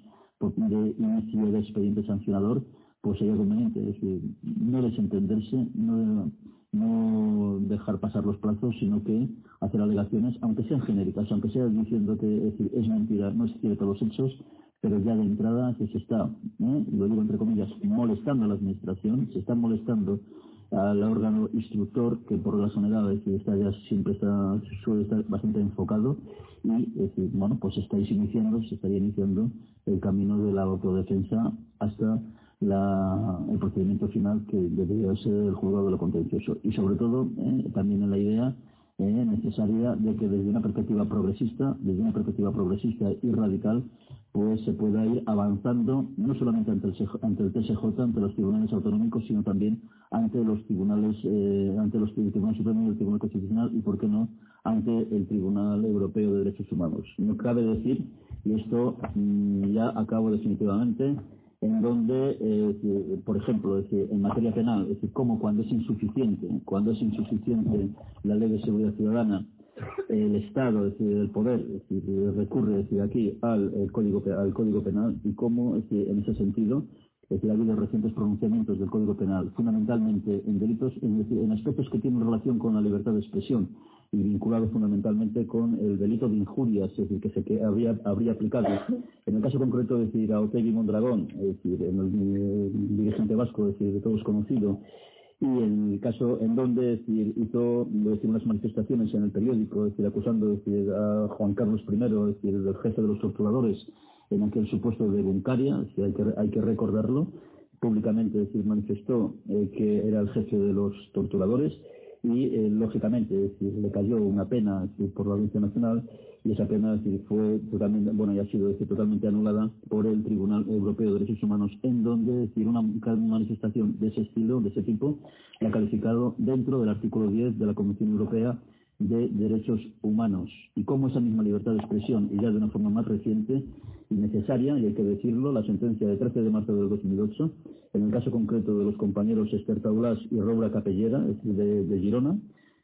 de inicio de expediente sancionador, pues sería conveniente, es decir, no desentenderse, no, no dejar pasar los plazos, sino que hacer alegaciones, aunque sean genéricas, aunque sea diciendo que es, es mentira, no es cierto los hechos, pero ya de entrada que se está, ¿eh? lo digo entre comillas, molestando a la administración, se está molestando al órgano instructor que por la soledad está ya siempre está suele estar bastante enfocado y decir, bueno pues estáis iniciando se estaría iniciando el camino de la autodefensa hasta la, el procedimiento final que debería ser el juzgado de lo contencioso. Y sobre todo, eh, también en la idea eh, necesaria de que desde una perspectiva progresista, desde una perspectiva progresista y radical, pues se pueda ir avanzando no solamente ante el, ante el TSJ, ante los tribunales autonómicos, sino también ante los tribunales, eh, ante los tribunales supremos y el Tribunal Constitucional y, por qué no, ante el Tribunal Europeo de Derechos Humanos. No cabe decir, y esto mm, ya acabo definitivamente, en donde, eh, por ejemplo, en materia penal, es decir, como cuando es insuficiente, cuando es insuficiente la ley de seguridad ciudadana, el Estado, es decir, el poder, es decir, recurre decir, aquí al código al código penal y cómo en ese sentido es decir, ha habido recientes pronunciamientos del Código Penal, fundamentalmente en delitos, en aspectos que tienen relación con la libertad de expresión, y vinculado fundamentalmente con el delito de injurias, es decir, que se que habría, habría aplicado. En el caso concreto, es decir, a Otegi Mondragón, es decir, en el, dirigente vasco, es decir, de todos conocido, y en el caso en donde es decir, hizo unas manifestaciones en el periódico, es decir, acusando decir, a Juan Carlos I, es decir, el jefe de los torturadores, en aquel supuesto de Buncaria, es decir, hay, que, hay que recordarlo, públicamente decir, manifestó eh, que era el jefe de los torturadores, y eh, lógicamente le cayó una pena por la Audiencia Nacional y esa pena fue totalmente, bueno, ya ha sido totalmente anulada por el Tribunal Europeo de Derechos Humanos, en donde decir, una manifestación de ese estilo, de ese tipo, la ha calificado dentro del artículo 10 de la Convención Europea de Derechos Humanos y cómo esa misma libertad de expresión, y ya de una forma más reciente y necesaria, y hay que decirlo, la sentencia de 13 de marzo del 2008, en el caso concreto de los compañeros Esther Taulas y Robra Capellera, es decir, de, Girona,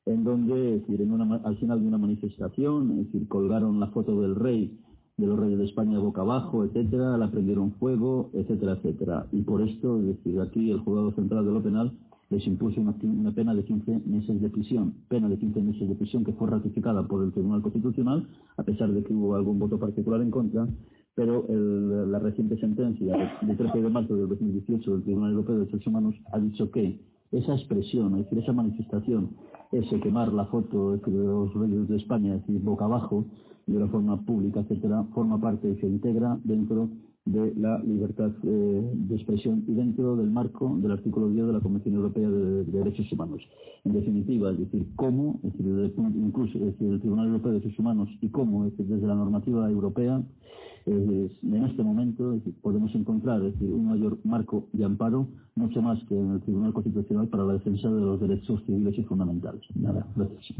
en donde, en una, al final de una manifestación, es decir, colgaron la foto del rey, de los reyes de España boca abajo, etcétera, la prendieron fuego, etcétera, etcétera. Y por esto, es decir, aquí el juzgado central de lo penal les impuso una, pena de 15 meses de prisión, pena de 15 meses de prisión que fue ratificada por el Tribunal Constitucional, a pesar de que hubo algún voto particular en contra, pero la reciente sentencia de 13 de marzo del 2018 del Tribunal Europeo de Derechos Humanos ha dicho que esa expresión, es decir, esa manifestación, ese quemar la foto de los reyes de España, es decir, boca abajo, de una forma pública, etcétera, forma parte y se integra dentro de la libertad eh, de expresión y dentro del marco del artículo 10 de la Convención Europea de, Derechos Humanos. En definitiva, es decir, cómo, es decir, incluso es decir, el Tribunal Europeo de Derechos Humanos y cómo, es decir, desde la normativa europea, en este momento podemos encontrar es decir, un mayor marco de amparo, mucho más que en el Tribunal Constitucional para la defensa de los derechos civiles y fundamentales. Nada, gracias.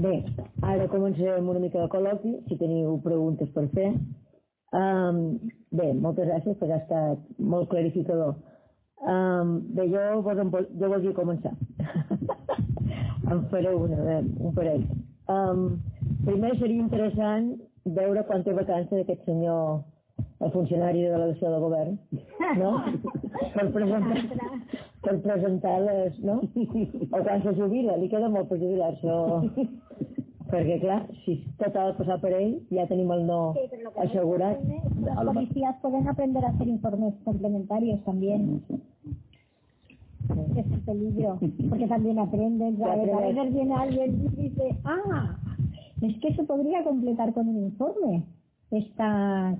Bé, ara començarem una mica de col·loqui, si teniu preguntes per fer. Um, bé, moltes gràcies perquè ha estat molt clarificador. Um, bé, jo, vos, jo volia començar. [LAUGHS] em faré una, un parell. Um, primer seria interessant veure quantes vacances d'aquest senyor el funcionari de delegació de govern, no? [LAUGHS] per presentar, per presentar les, no? O quan se jubila, li queda molt per jubilar-se. O... Perquè, clar, si tot ha de passar per ell, ja tenim el no sí, assegurat. Los policías pueden aprender a hacer informes complementarios también. Es el peligro, porque también aprenden. A veces viene alguien y dice, ah, es que se podría completar con un informe esta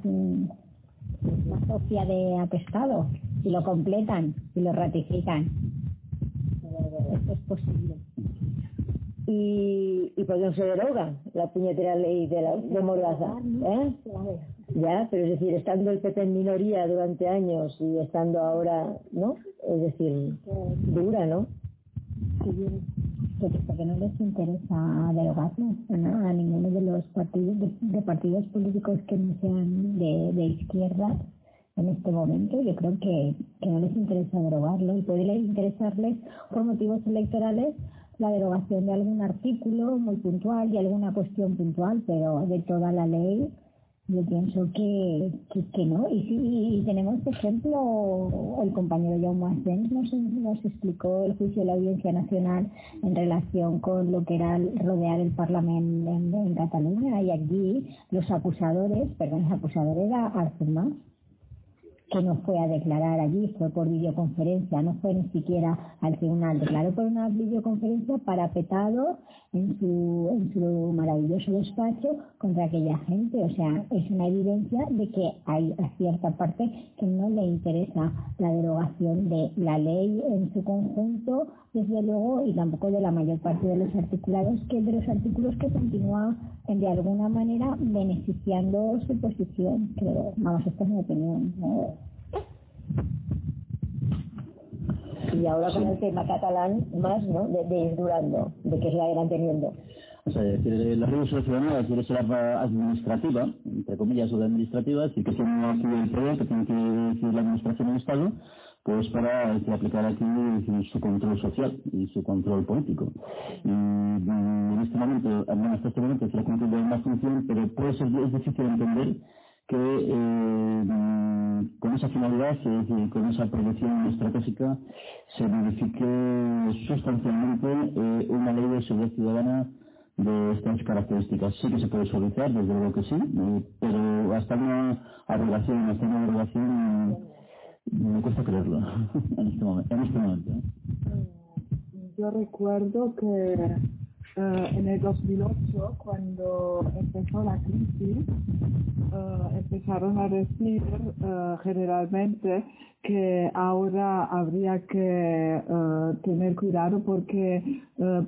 la Sofía de atestado y lo completan y lo ratifican. Esto es posible. Y, y por qué no se deroga la puñetera ley de, la, de Mordaza. ¿eh? Ya, pero es decir, estando el PP en minoría durante años y estando ahora, ¿no? Es decir, dura, ¿no? Pues porque no les interesa derogarlo ¿no? a ninguno de los partidos de, partidos políticos que no sean de, de, izquierda en este momento yo creo que, que no les interesa derogarlo y puede interesarles por motivos electorales la derogación de algún artículo muy puntual y alguna cuestión puntual pero de toda la ley yo pienso que, que, no. Y sí, tenemos, por ejemplo, el compañero Jaume Asens nos, nos explicó el juicio de la Audiencia Nacional en relación con lo que era rodear el Parlamento en, Cataluña. Y aquí los acusadores, perdón, los acusadores era Mas que no fue a declarar allí, fue por videoconferencia, no fue ni siquiera al tribunal, declaró por una videoconferencia parapetado en su, en su maravilloso despacho contra aquella gente. O sea, es una evidencia de que hay a cierta parte que no le interesa la derogación de la ley en su conjunto, desde luego, y tampoco de la mayor parte de los articulados, que de los artículos que continúan de alguna manera beneficiando su posición, creo. Vamos, esta es mi opinión. Y ahora con el tema catalán, más, ¿no? De, ir durando, de que se la irán teniendo. O sea, decir, la red solucionada quiere ser administrativa, entre comillas, o administrativa, es decir, que tiene aquí el poder que tiene que decir la administración del Estado, pues para aplicar aquí su control social y su control político. Y, en este momento, hasta este momento se ha cumplido una función, pero puede ser es difícil entender que eh, con esa finalidad, decir, con esa proyección estratégica, se modifique sustancialmente eh, una ley de seguridad ciudadana de estas características. Sí que se puede solicitar, desde luego que sí, eh, pero hasta una abrogación, hasta una abrogación me cuesta creerlo [LAUGHS] en este momento. En este momento ¿eh? Yo recuerdo que uh, en el 2008, cuando empezó la crisis, uh, empezaron a decir uh, generalmente que ahora habría que tener cuidado porque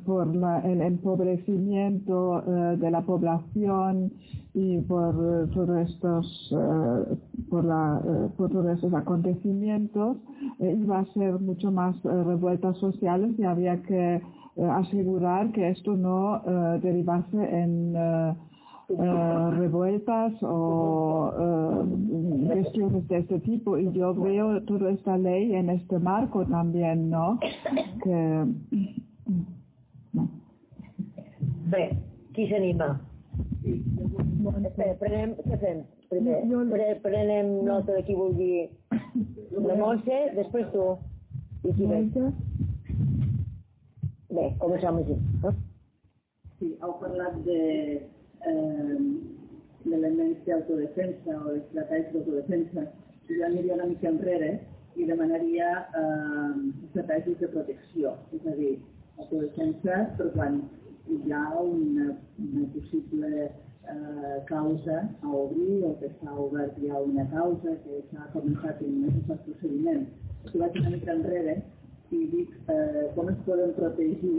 por la, el empobrecimiento de la población y por todos estos por, la, por todos estos acontecimientos iba a ser mucho más revueltas sociales y había que eh, asegurar que esto no eh, derivase en eh, revueltas o cuestiones de este tipo. Y yo veo toda esta ley en este marco también, ¿no? Que, no. Bé, qui s'anima? Espera, prenem, què fem? Primer, pre, prenem nota de qui vulgui. La Montse, després tu. I qui ve? Bé, comencem així. Eh? Sí, heu parlat de eh, d'elements d'autodefensa o d'estratègies d'autodefensa. Jo aniria una mica enrere i demanaria eh, estratègies de protecció, és a dir, autodefensa per quan hi ha una, una possible eh, causa a obrir o que s'ha obert ja una causa, que s'ha començat en un procediment. Si vaig una mica enrere, i dic eh, com es poden protegir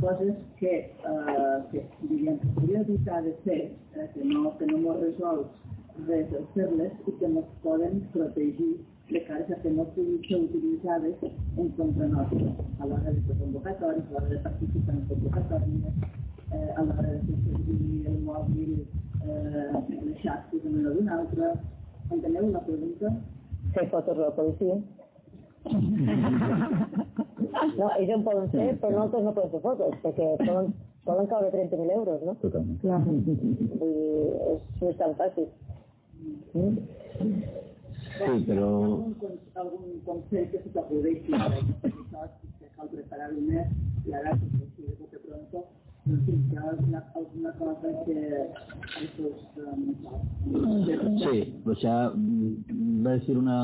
coses que, eh, que diguem, que podríem evitar de fer, eh, que no, que no m'ho resolts res el fer-les i que no es poden protegir de cara a que no puguin ser utilitzades en contra nostra, a l'hora de fer convocatòries, a l'hora de participar en convocatòries, eh, a l'hora de fer servir el mòbil, eh, les xarxes d'una d'una altra. Enteneu la pregunta? Fer pot a la policia. No, ells en poden fer, però nosaltres no podem fer fotos, perquè poden, poden caure 30.000 euros, no? Totalment. Clar. Vull dir, és, no és tan fàcil. Mm? Sí, però... Algun, con- algun consell que se t'acudeixi per que cal preparar-ho més i ara, que si de bote pronto, alguna, alguna cosa que esos, Sí, o sea, va a decir una,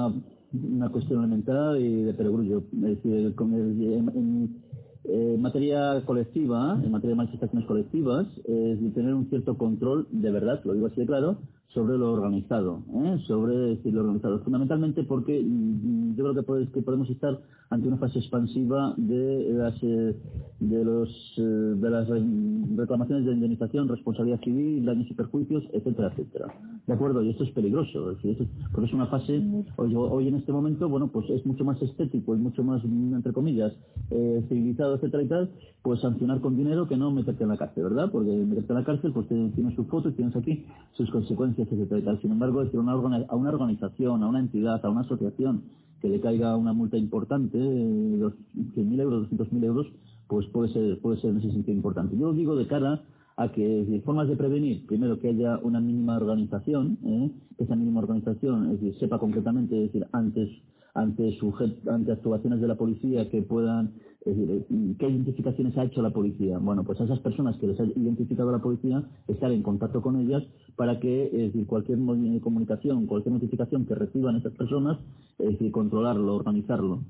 una cuestión elemental y de perogrullo. Es decir, en, en materia colectiva, en materia de manifestaciones colectivas, es tener un cierto control, de verdad, lo digo así de claro, sobre lo organizado, ¿eh? sobre es decir, lo organizado. Fundamentalmente porque mm, yo creo que, podemos estar ante una fase expansiva de las eh, de los eh, de las re- reclamaciones de indemnización, responsabilidad civil, daños y perjuicios, etcétera, etcétera. De acuerdo, y esto es peligroso, es decir, esto es- porque es una fase hoy, hoy en este momento, bueno, pues es mucho más estético y mucho más mm, entre comillas eh, civilizado, etcétera y tal, pues sancionar con dinero que no meterte en la cárcel, ¿verdad? Porque meterte en la cárcel, pues tienes, tienes sus fotos, tienes aquí sus consecuencias, Sin embargo, decir, una a una organización, a una entidad, a una asociación que le caiga una multa importante, eh, los 100.000 euros, 200.000 euros, pues puede ser, puede ser en ese sentido importante. Yo lo digo de cara a que formas de prevenir, primero que haya una mínima organización, ¿eh? que esa mínima organización es decir, sepa concretamente, es decir, antes ante ante actuaciones de la policía que puedan ¿qué identificaciones ha hecho la policía? Bueno, pues a esas personas que les ha identificado la policía, estar en contacto con ellas para que, es decir, cualquier comunicación, cualquier notificación que reciban esas personas, es decir, controlarlo, organizarlo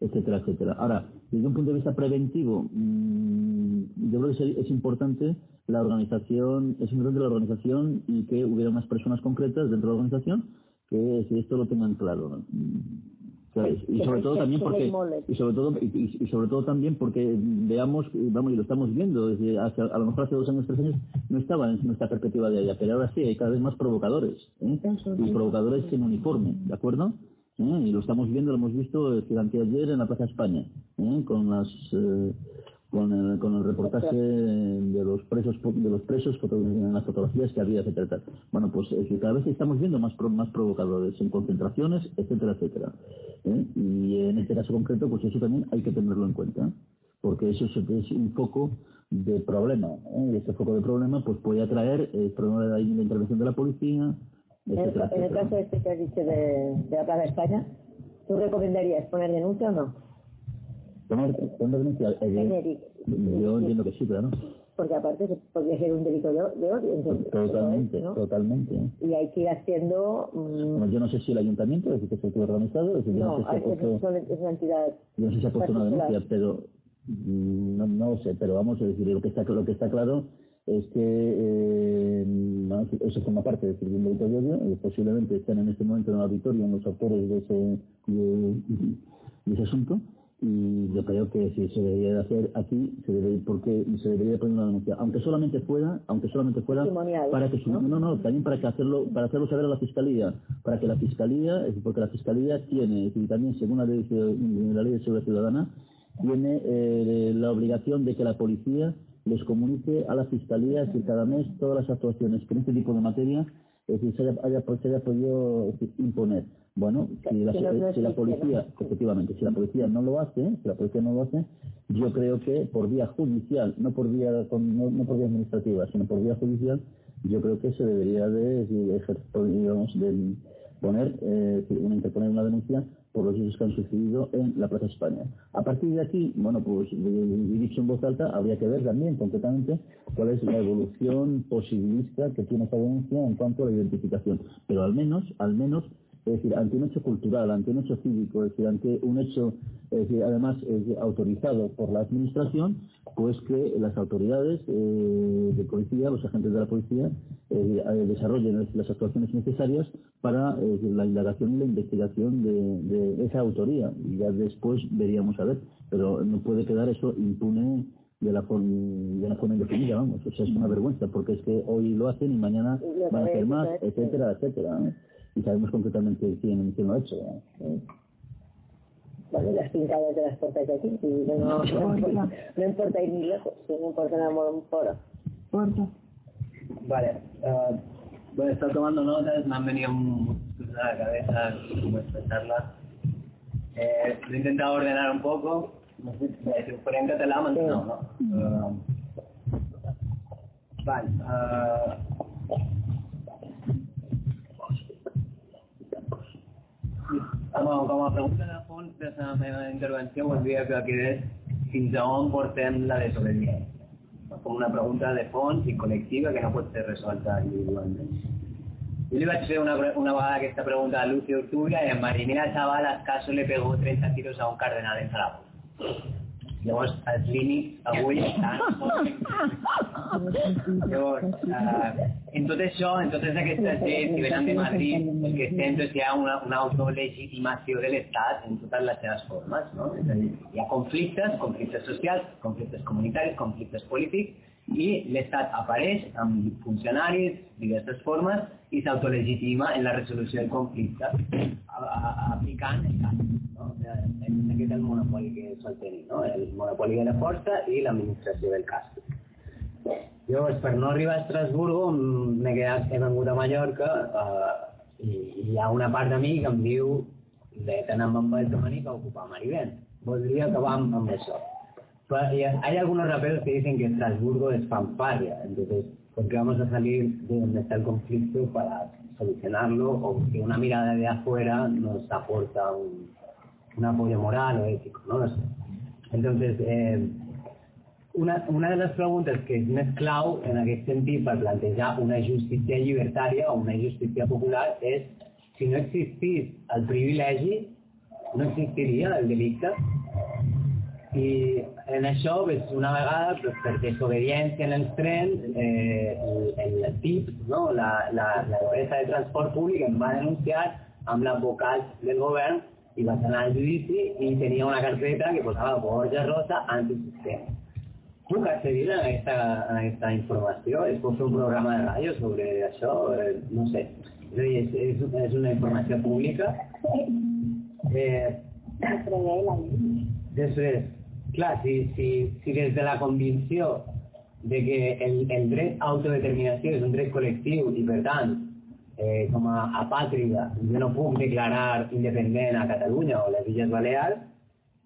etcétera, etcétera. Ahora, desde un punto de vista preventivo, mm, yo creo que es, es importante la organización, es importante la organización y que hubiera unas personas concretas dentro de la organización que si esto lo tengan claro. Y sobre todo también que porque y sobre todo y, y- sobre todo también porque veamos vamos y lo estamos viendo desde hace, a lo mejor hace dos años tres años no estaba en nuestra perspectiva de allá pero ahora sí hay cada vez más provocadores ¿eh? y provocadores sin uniforme de acuerdo ¿Eh? y lo estamos viendo lo hemos visto eh, durante ayer en la Plaza España ¿eh? con las eh, con el, con el reportaje de los presos de los presos en las fotografías que había etcétera, etcétera. bueno pues es que cada vez estamos viendo más pro- más provocadores en concentraciones etcétera etcétera ¿eh? y en este caso concreto pues eso también hay que tenerlo en cuenta porque eso es, un foco de problema ¿eh? y ese foco de problema pues puede atraer el problema de la, la intervención de la policía En, el caso este que has dicho de, de la Plaza de España, ¿tú recomendarías poner denuncia o no? Poner- poner denuncia, eh, Genérico. Yo entiendo que sí claro Porque aparte se podría ser un delito de, de odio. totalmente ¿no? totalmente Y hay que ir haciendo... mm, Bueno, yo no sé si el ayuntamiento, es decir, que es el que lo ha organizado, es no, no, sé si puesto, es- una entidad... yo no sé si ha puesto una particular. denuncia, pero mm, no, no sé, pero vamos a decir, lo que está, lo que está claro es que eh, eso forma parte del un delito de odio, y posiblemente estén en este momento en el auditorio los autores de ese, de, de ese asunto, y yo creo que si se debería de hacer aquí, se debe, porque se debería de poner una denuncia, aunque solamente fuera, aunque solamente fuera para que ¿no? no, no, también para que hacerlo, para hacerlo saber a la fiscalía, para que la fiscalía, porque la fiscalía tiene, y también según la ley, de- la ley de seguridad ciudadana, tiene eh, la obligación de que la policía les comunique a la fiscalía, es decir, cada mes todas las actuaciones que en este tipo de materia, es decir, se haya, haya- se haya podido decir, imponer. Bueno, si la, si existe, policía, efectivamente, si la policía no lo hace, si la policía no lo hace, yo creo que por vía judicial, no por vía con- no, no por vía administrativa, sino por vía judicial, yo creo que se debería de, de ejer- digamos, de poner eh, una interponer una denuncia por los hechos que han sucedido en la Plaza España. A partir de aquí, bueno, pues y dicho en voz alta, habría que ver también concretamente cuál es la evolución posibilista que tiene esta denuncia en cuanto a la identificación. Pero al menos, al menos es decir, ante un hecho cultural, ante un hecho cívico, es decir, ante un hecho, es decir, además es autorizado por la administración, pues que las autoridades eh, de policía, los agentes de la policía, eh, desarrollen las- actuaciones necesarias para eh, la indagación y la investigación de, de esa autoría. Y ya después veríamos a ver, pero no puede quedar eso impune de la forma de la forma indefinida, vamos, o sea, es una vergüenza, porque es que hoy lo hacen y mañana van a hacer más, etcétera, etcétera. Y sabemos concretamente quién, quién lo ha hecho. ¿no? Bueno, las pintadas de las puertas de aquí, y no, no, no, importa, no importa ir ni lejos, no importa nada un foro. Puerta. Vale. eh, Bueno, he estado tomando notas, me han venido muchas cosas a la cabeza como expresarlas. Eh, lo he intentado ordenar un poco. No sé si fuera en catalán, no, no. Uh, vale. Uh, com, a, com a pregunta de fons de la meva intervenció voldria que quedés fins a on portem la desobediència. Com una pregunta de fons i col·lectiva que no pot ser resolta individualment. Yo le vaig fer una, una vegada aquesta pregunta a Lucio em va dir, mira, chaval, ¿acaso le pegó 30 tiros a un cardenal en Zaragoza? Llavors, els límits avui estan Llavors, uh, en tot això, en totes aquestes lleis que venen de Madrid, el que sento és que hi ha una, una autolegitimació de l'Estat en totes les seves formes. No? És a dir, hi ha conflictes, conflictes socials, conflictes comunitaris, conflictes polítics, i l'Estat apareix amb funcionaris, diverses formes, i s'autolegitima en la resolució del conflicte, aplicant el cas. No? Aquest és el monopoli que sol tenir, no? el monopoli de la força i l'administració del càstig. Llavors, per no arribar a Estrasburgo, m'he quedat, he vengut a Mallorca eh, i, una part de mi que em diu de tenir amb el Tomaní que ocupar Marivent. Voldria acabar amb, amb això. hay algunos raperos que dicen que Estrasburgo es fanfarria, entonces, ¿por qué vamos a salir de donde está el conflicto para solucionarlo o que una mirada de afuera nos aporta un, un apoyo moral o ético? No lo sé. Entonces, eh, una, una de les preguntes que és més clau en aquest sentit per plantejar una justícia llibertària o una justícia popular és si no existís el privilegi, no existiria el delicte i en això, pues, una vegada, pues, per desobediència en els trens, eh, el, el TIP, no? l'empresa de transport públic, em va denunciar amb l'advocat del govern i vaig anar al judici i tenia una carpeta que posava Borja Rosa antisistema. Puc accedir a aquesta, a aquesta informació? Es pot fer un programa de ràdio sobre això? Eh, no sé. És és, és, és una informació pública. Eh, després, clar, si, si, si des de la convicció de que el, el dret a autodeterminació és un dret col·lectiu i per tant eh, com a apàtrida jo no puc declarar independent a Catalunya o les Illes Balears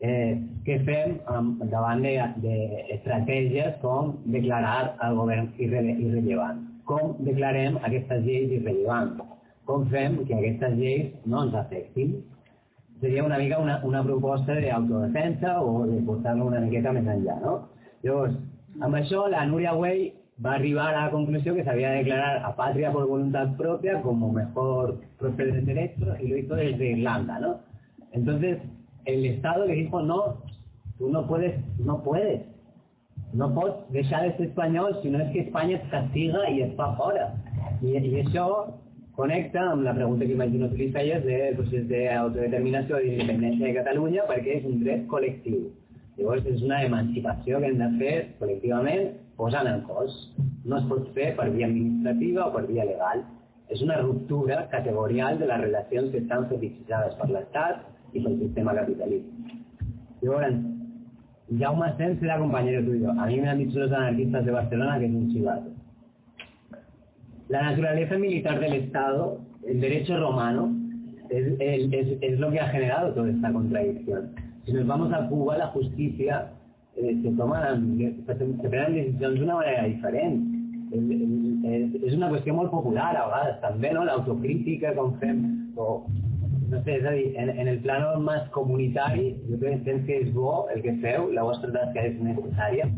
eh, què fem amb, davant d'estratègies de, com declarar el govern irre, irrellevant com declarem aquestes lleis irrellevants com fem que aquestes lleis no ens afectin seria una mica una, una proposta d'autodefensa o de portar-lo una miqueta més enllà, no? Llavors, amb això la Núria Güell va arribar a la conclusió que sabía declarar a patria por voluntad propia como mejor proceder de derecho y lo hizo desde Irlanda, ¿no? Entonces, el Estado le dijo, no, tú no puedes, no puedes, no pots deixar de ser espanyol si no és que Espanya et castiga fa fora. I, i això connecta amb la pregunta que imagino que li feies del procés d'autodeterminació i d'independència de Catalunya perquè és un dret col·lectiu. Llavors és una emancipació que hem de fer col·lectivament cos. No es pot fer per via administrativa o per via legal. És una ruptura categorial de les relacions que estan fetichitzades per l'Estat i pel sistema capitalista. Llavors, Jaume Sens era compañero tuyo. A mí me han dicho los anarquistas de Barcelona que es un chivato. La naturaleza militar del Estado, el derecho romano, es, es, es lo que ha generado toda esta contradicción. Si nos vamos a Cuba, la justicia eh, se toman, se, se prenen decisions d'una manera diferent. És, és una qüestió molt popular a vegades també, no? l'autocrítica com fem, no sé, és en, el plano més comunitari, jo crec que és bo el que feu, la vostra tasca és necessària.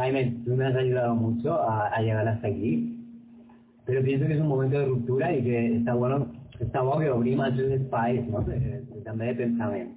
Jaime, tú me has ayudado mucho a, llegar hasta aquí pero pienso que es un momento de ruptura y que està bueno, està bo que obrim altres espais no? de, també de pensament.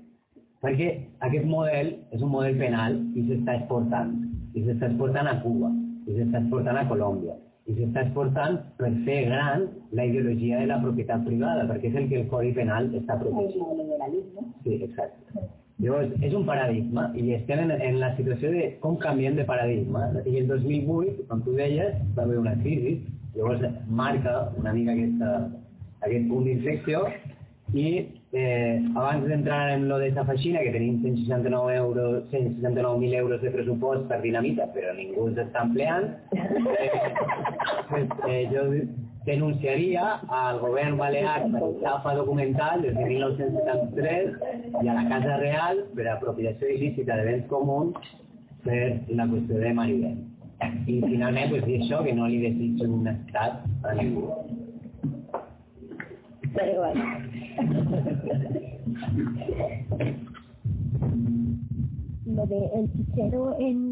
Perquè aquest model és un model penal i s'està exportant. I s'està exportant a Cuba, i s'està exportant a Colòmbia, i s'està exportant per fer gran la ideologia de la propietat privada, perquè és el que el Codi Penal està protegint. El liberalisme. Sí, exacte. Llavors, és un paradigma i estem en, en la situació de com canviem de paradigma. I el 2008, com tu deies, va haver una crisi Llavors marca una mica aquesta, aquest punt d'inflexió i eh, abans d'entrar en lo de esta feixina, que tenim 169 euros, 169.000 euros de pressupost per dinamita, però ningú els està empleant, eh, [LAUGHS] eh, jo denunciaria al govern balear per estafa documental des de 1973 i a la Casa Real per apropiació il·lícita de béns comuns per la qüestió de Maribel. I finalment pues, dir això, que no li desitjo un estat a ningú. Very well. [LAUGHS] Lo de el fichero en la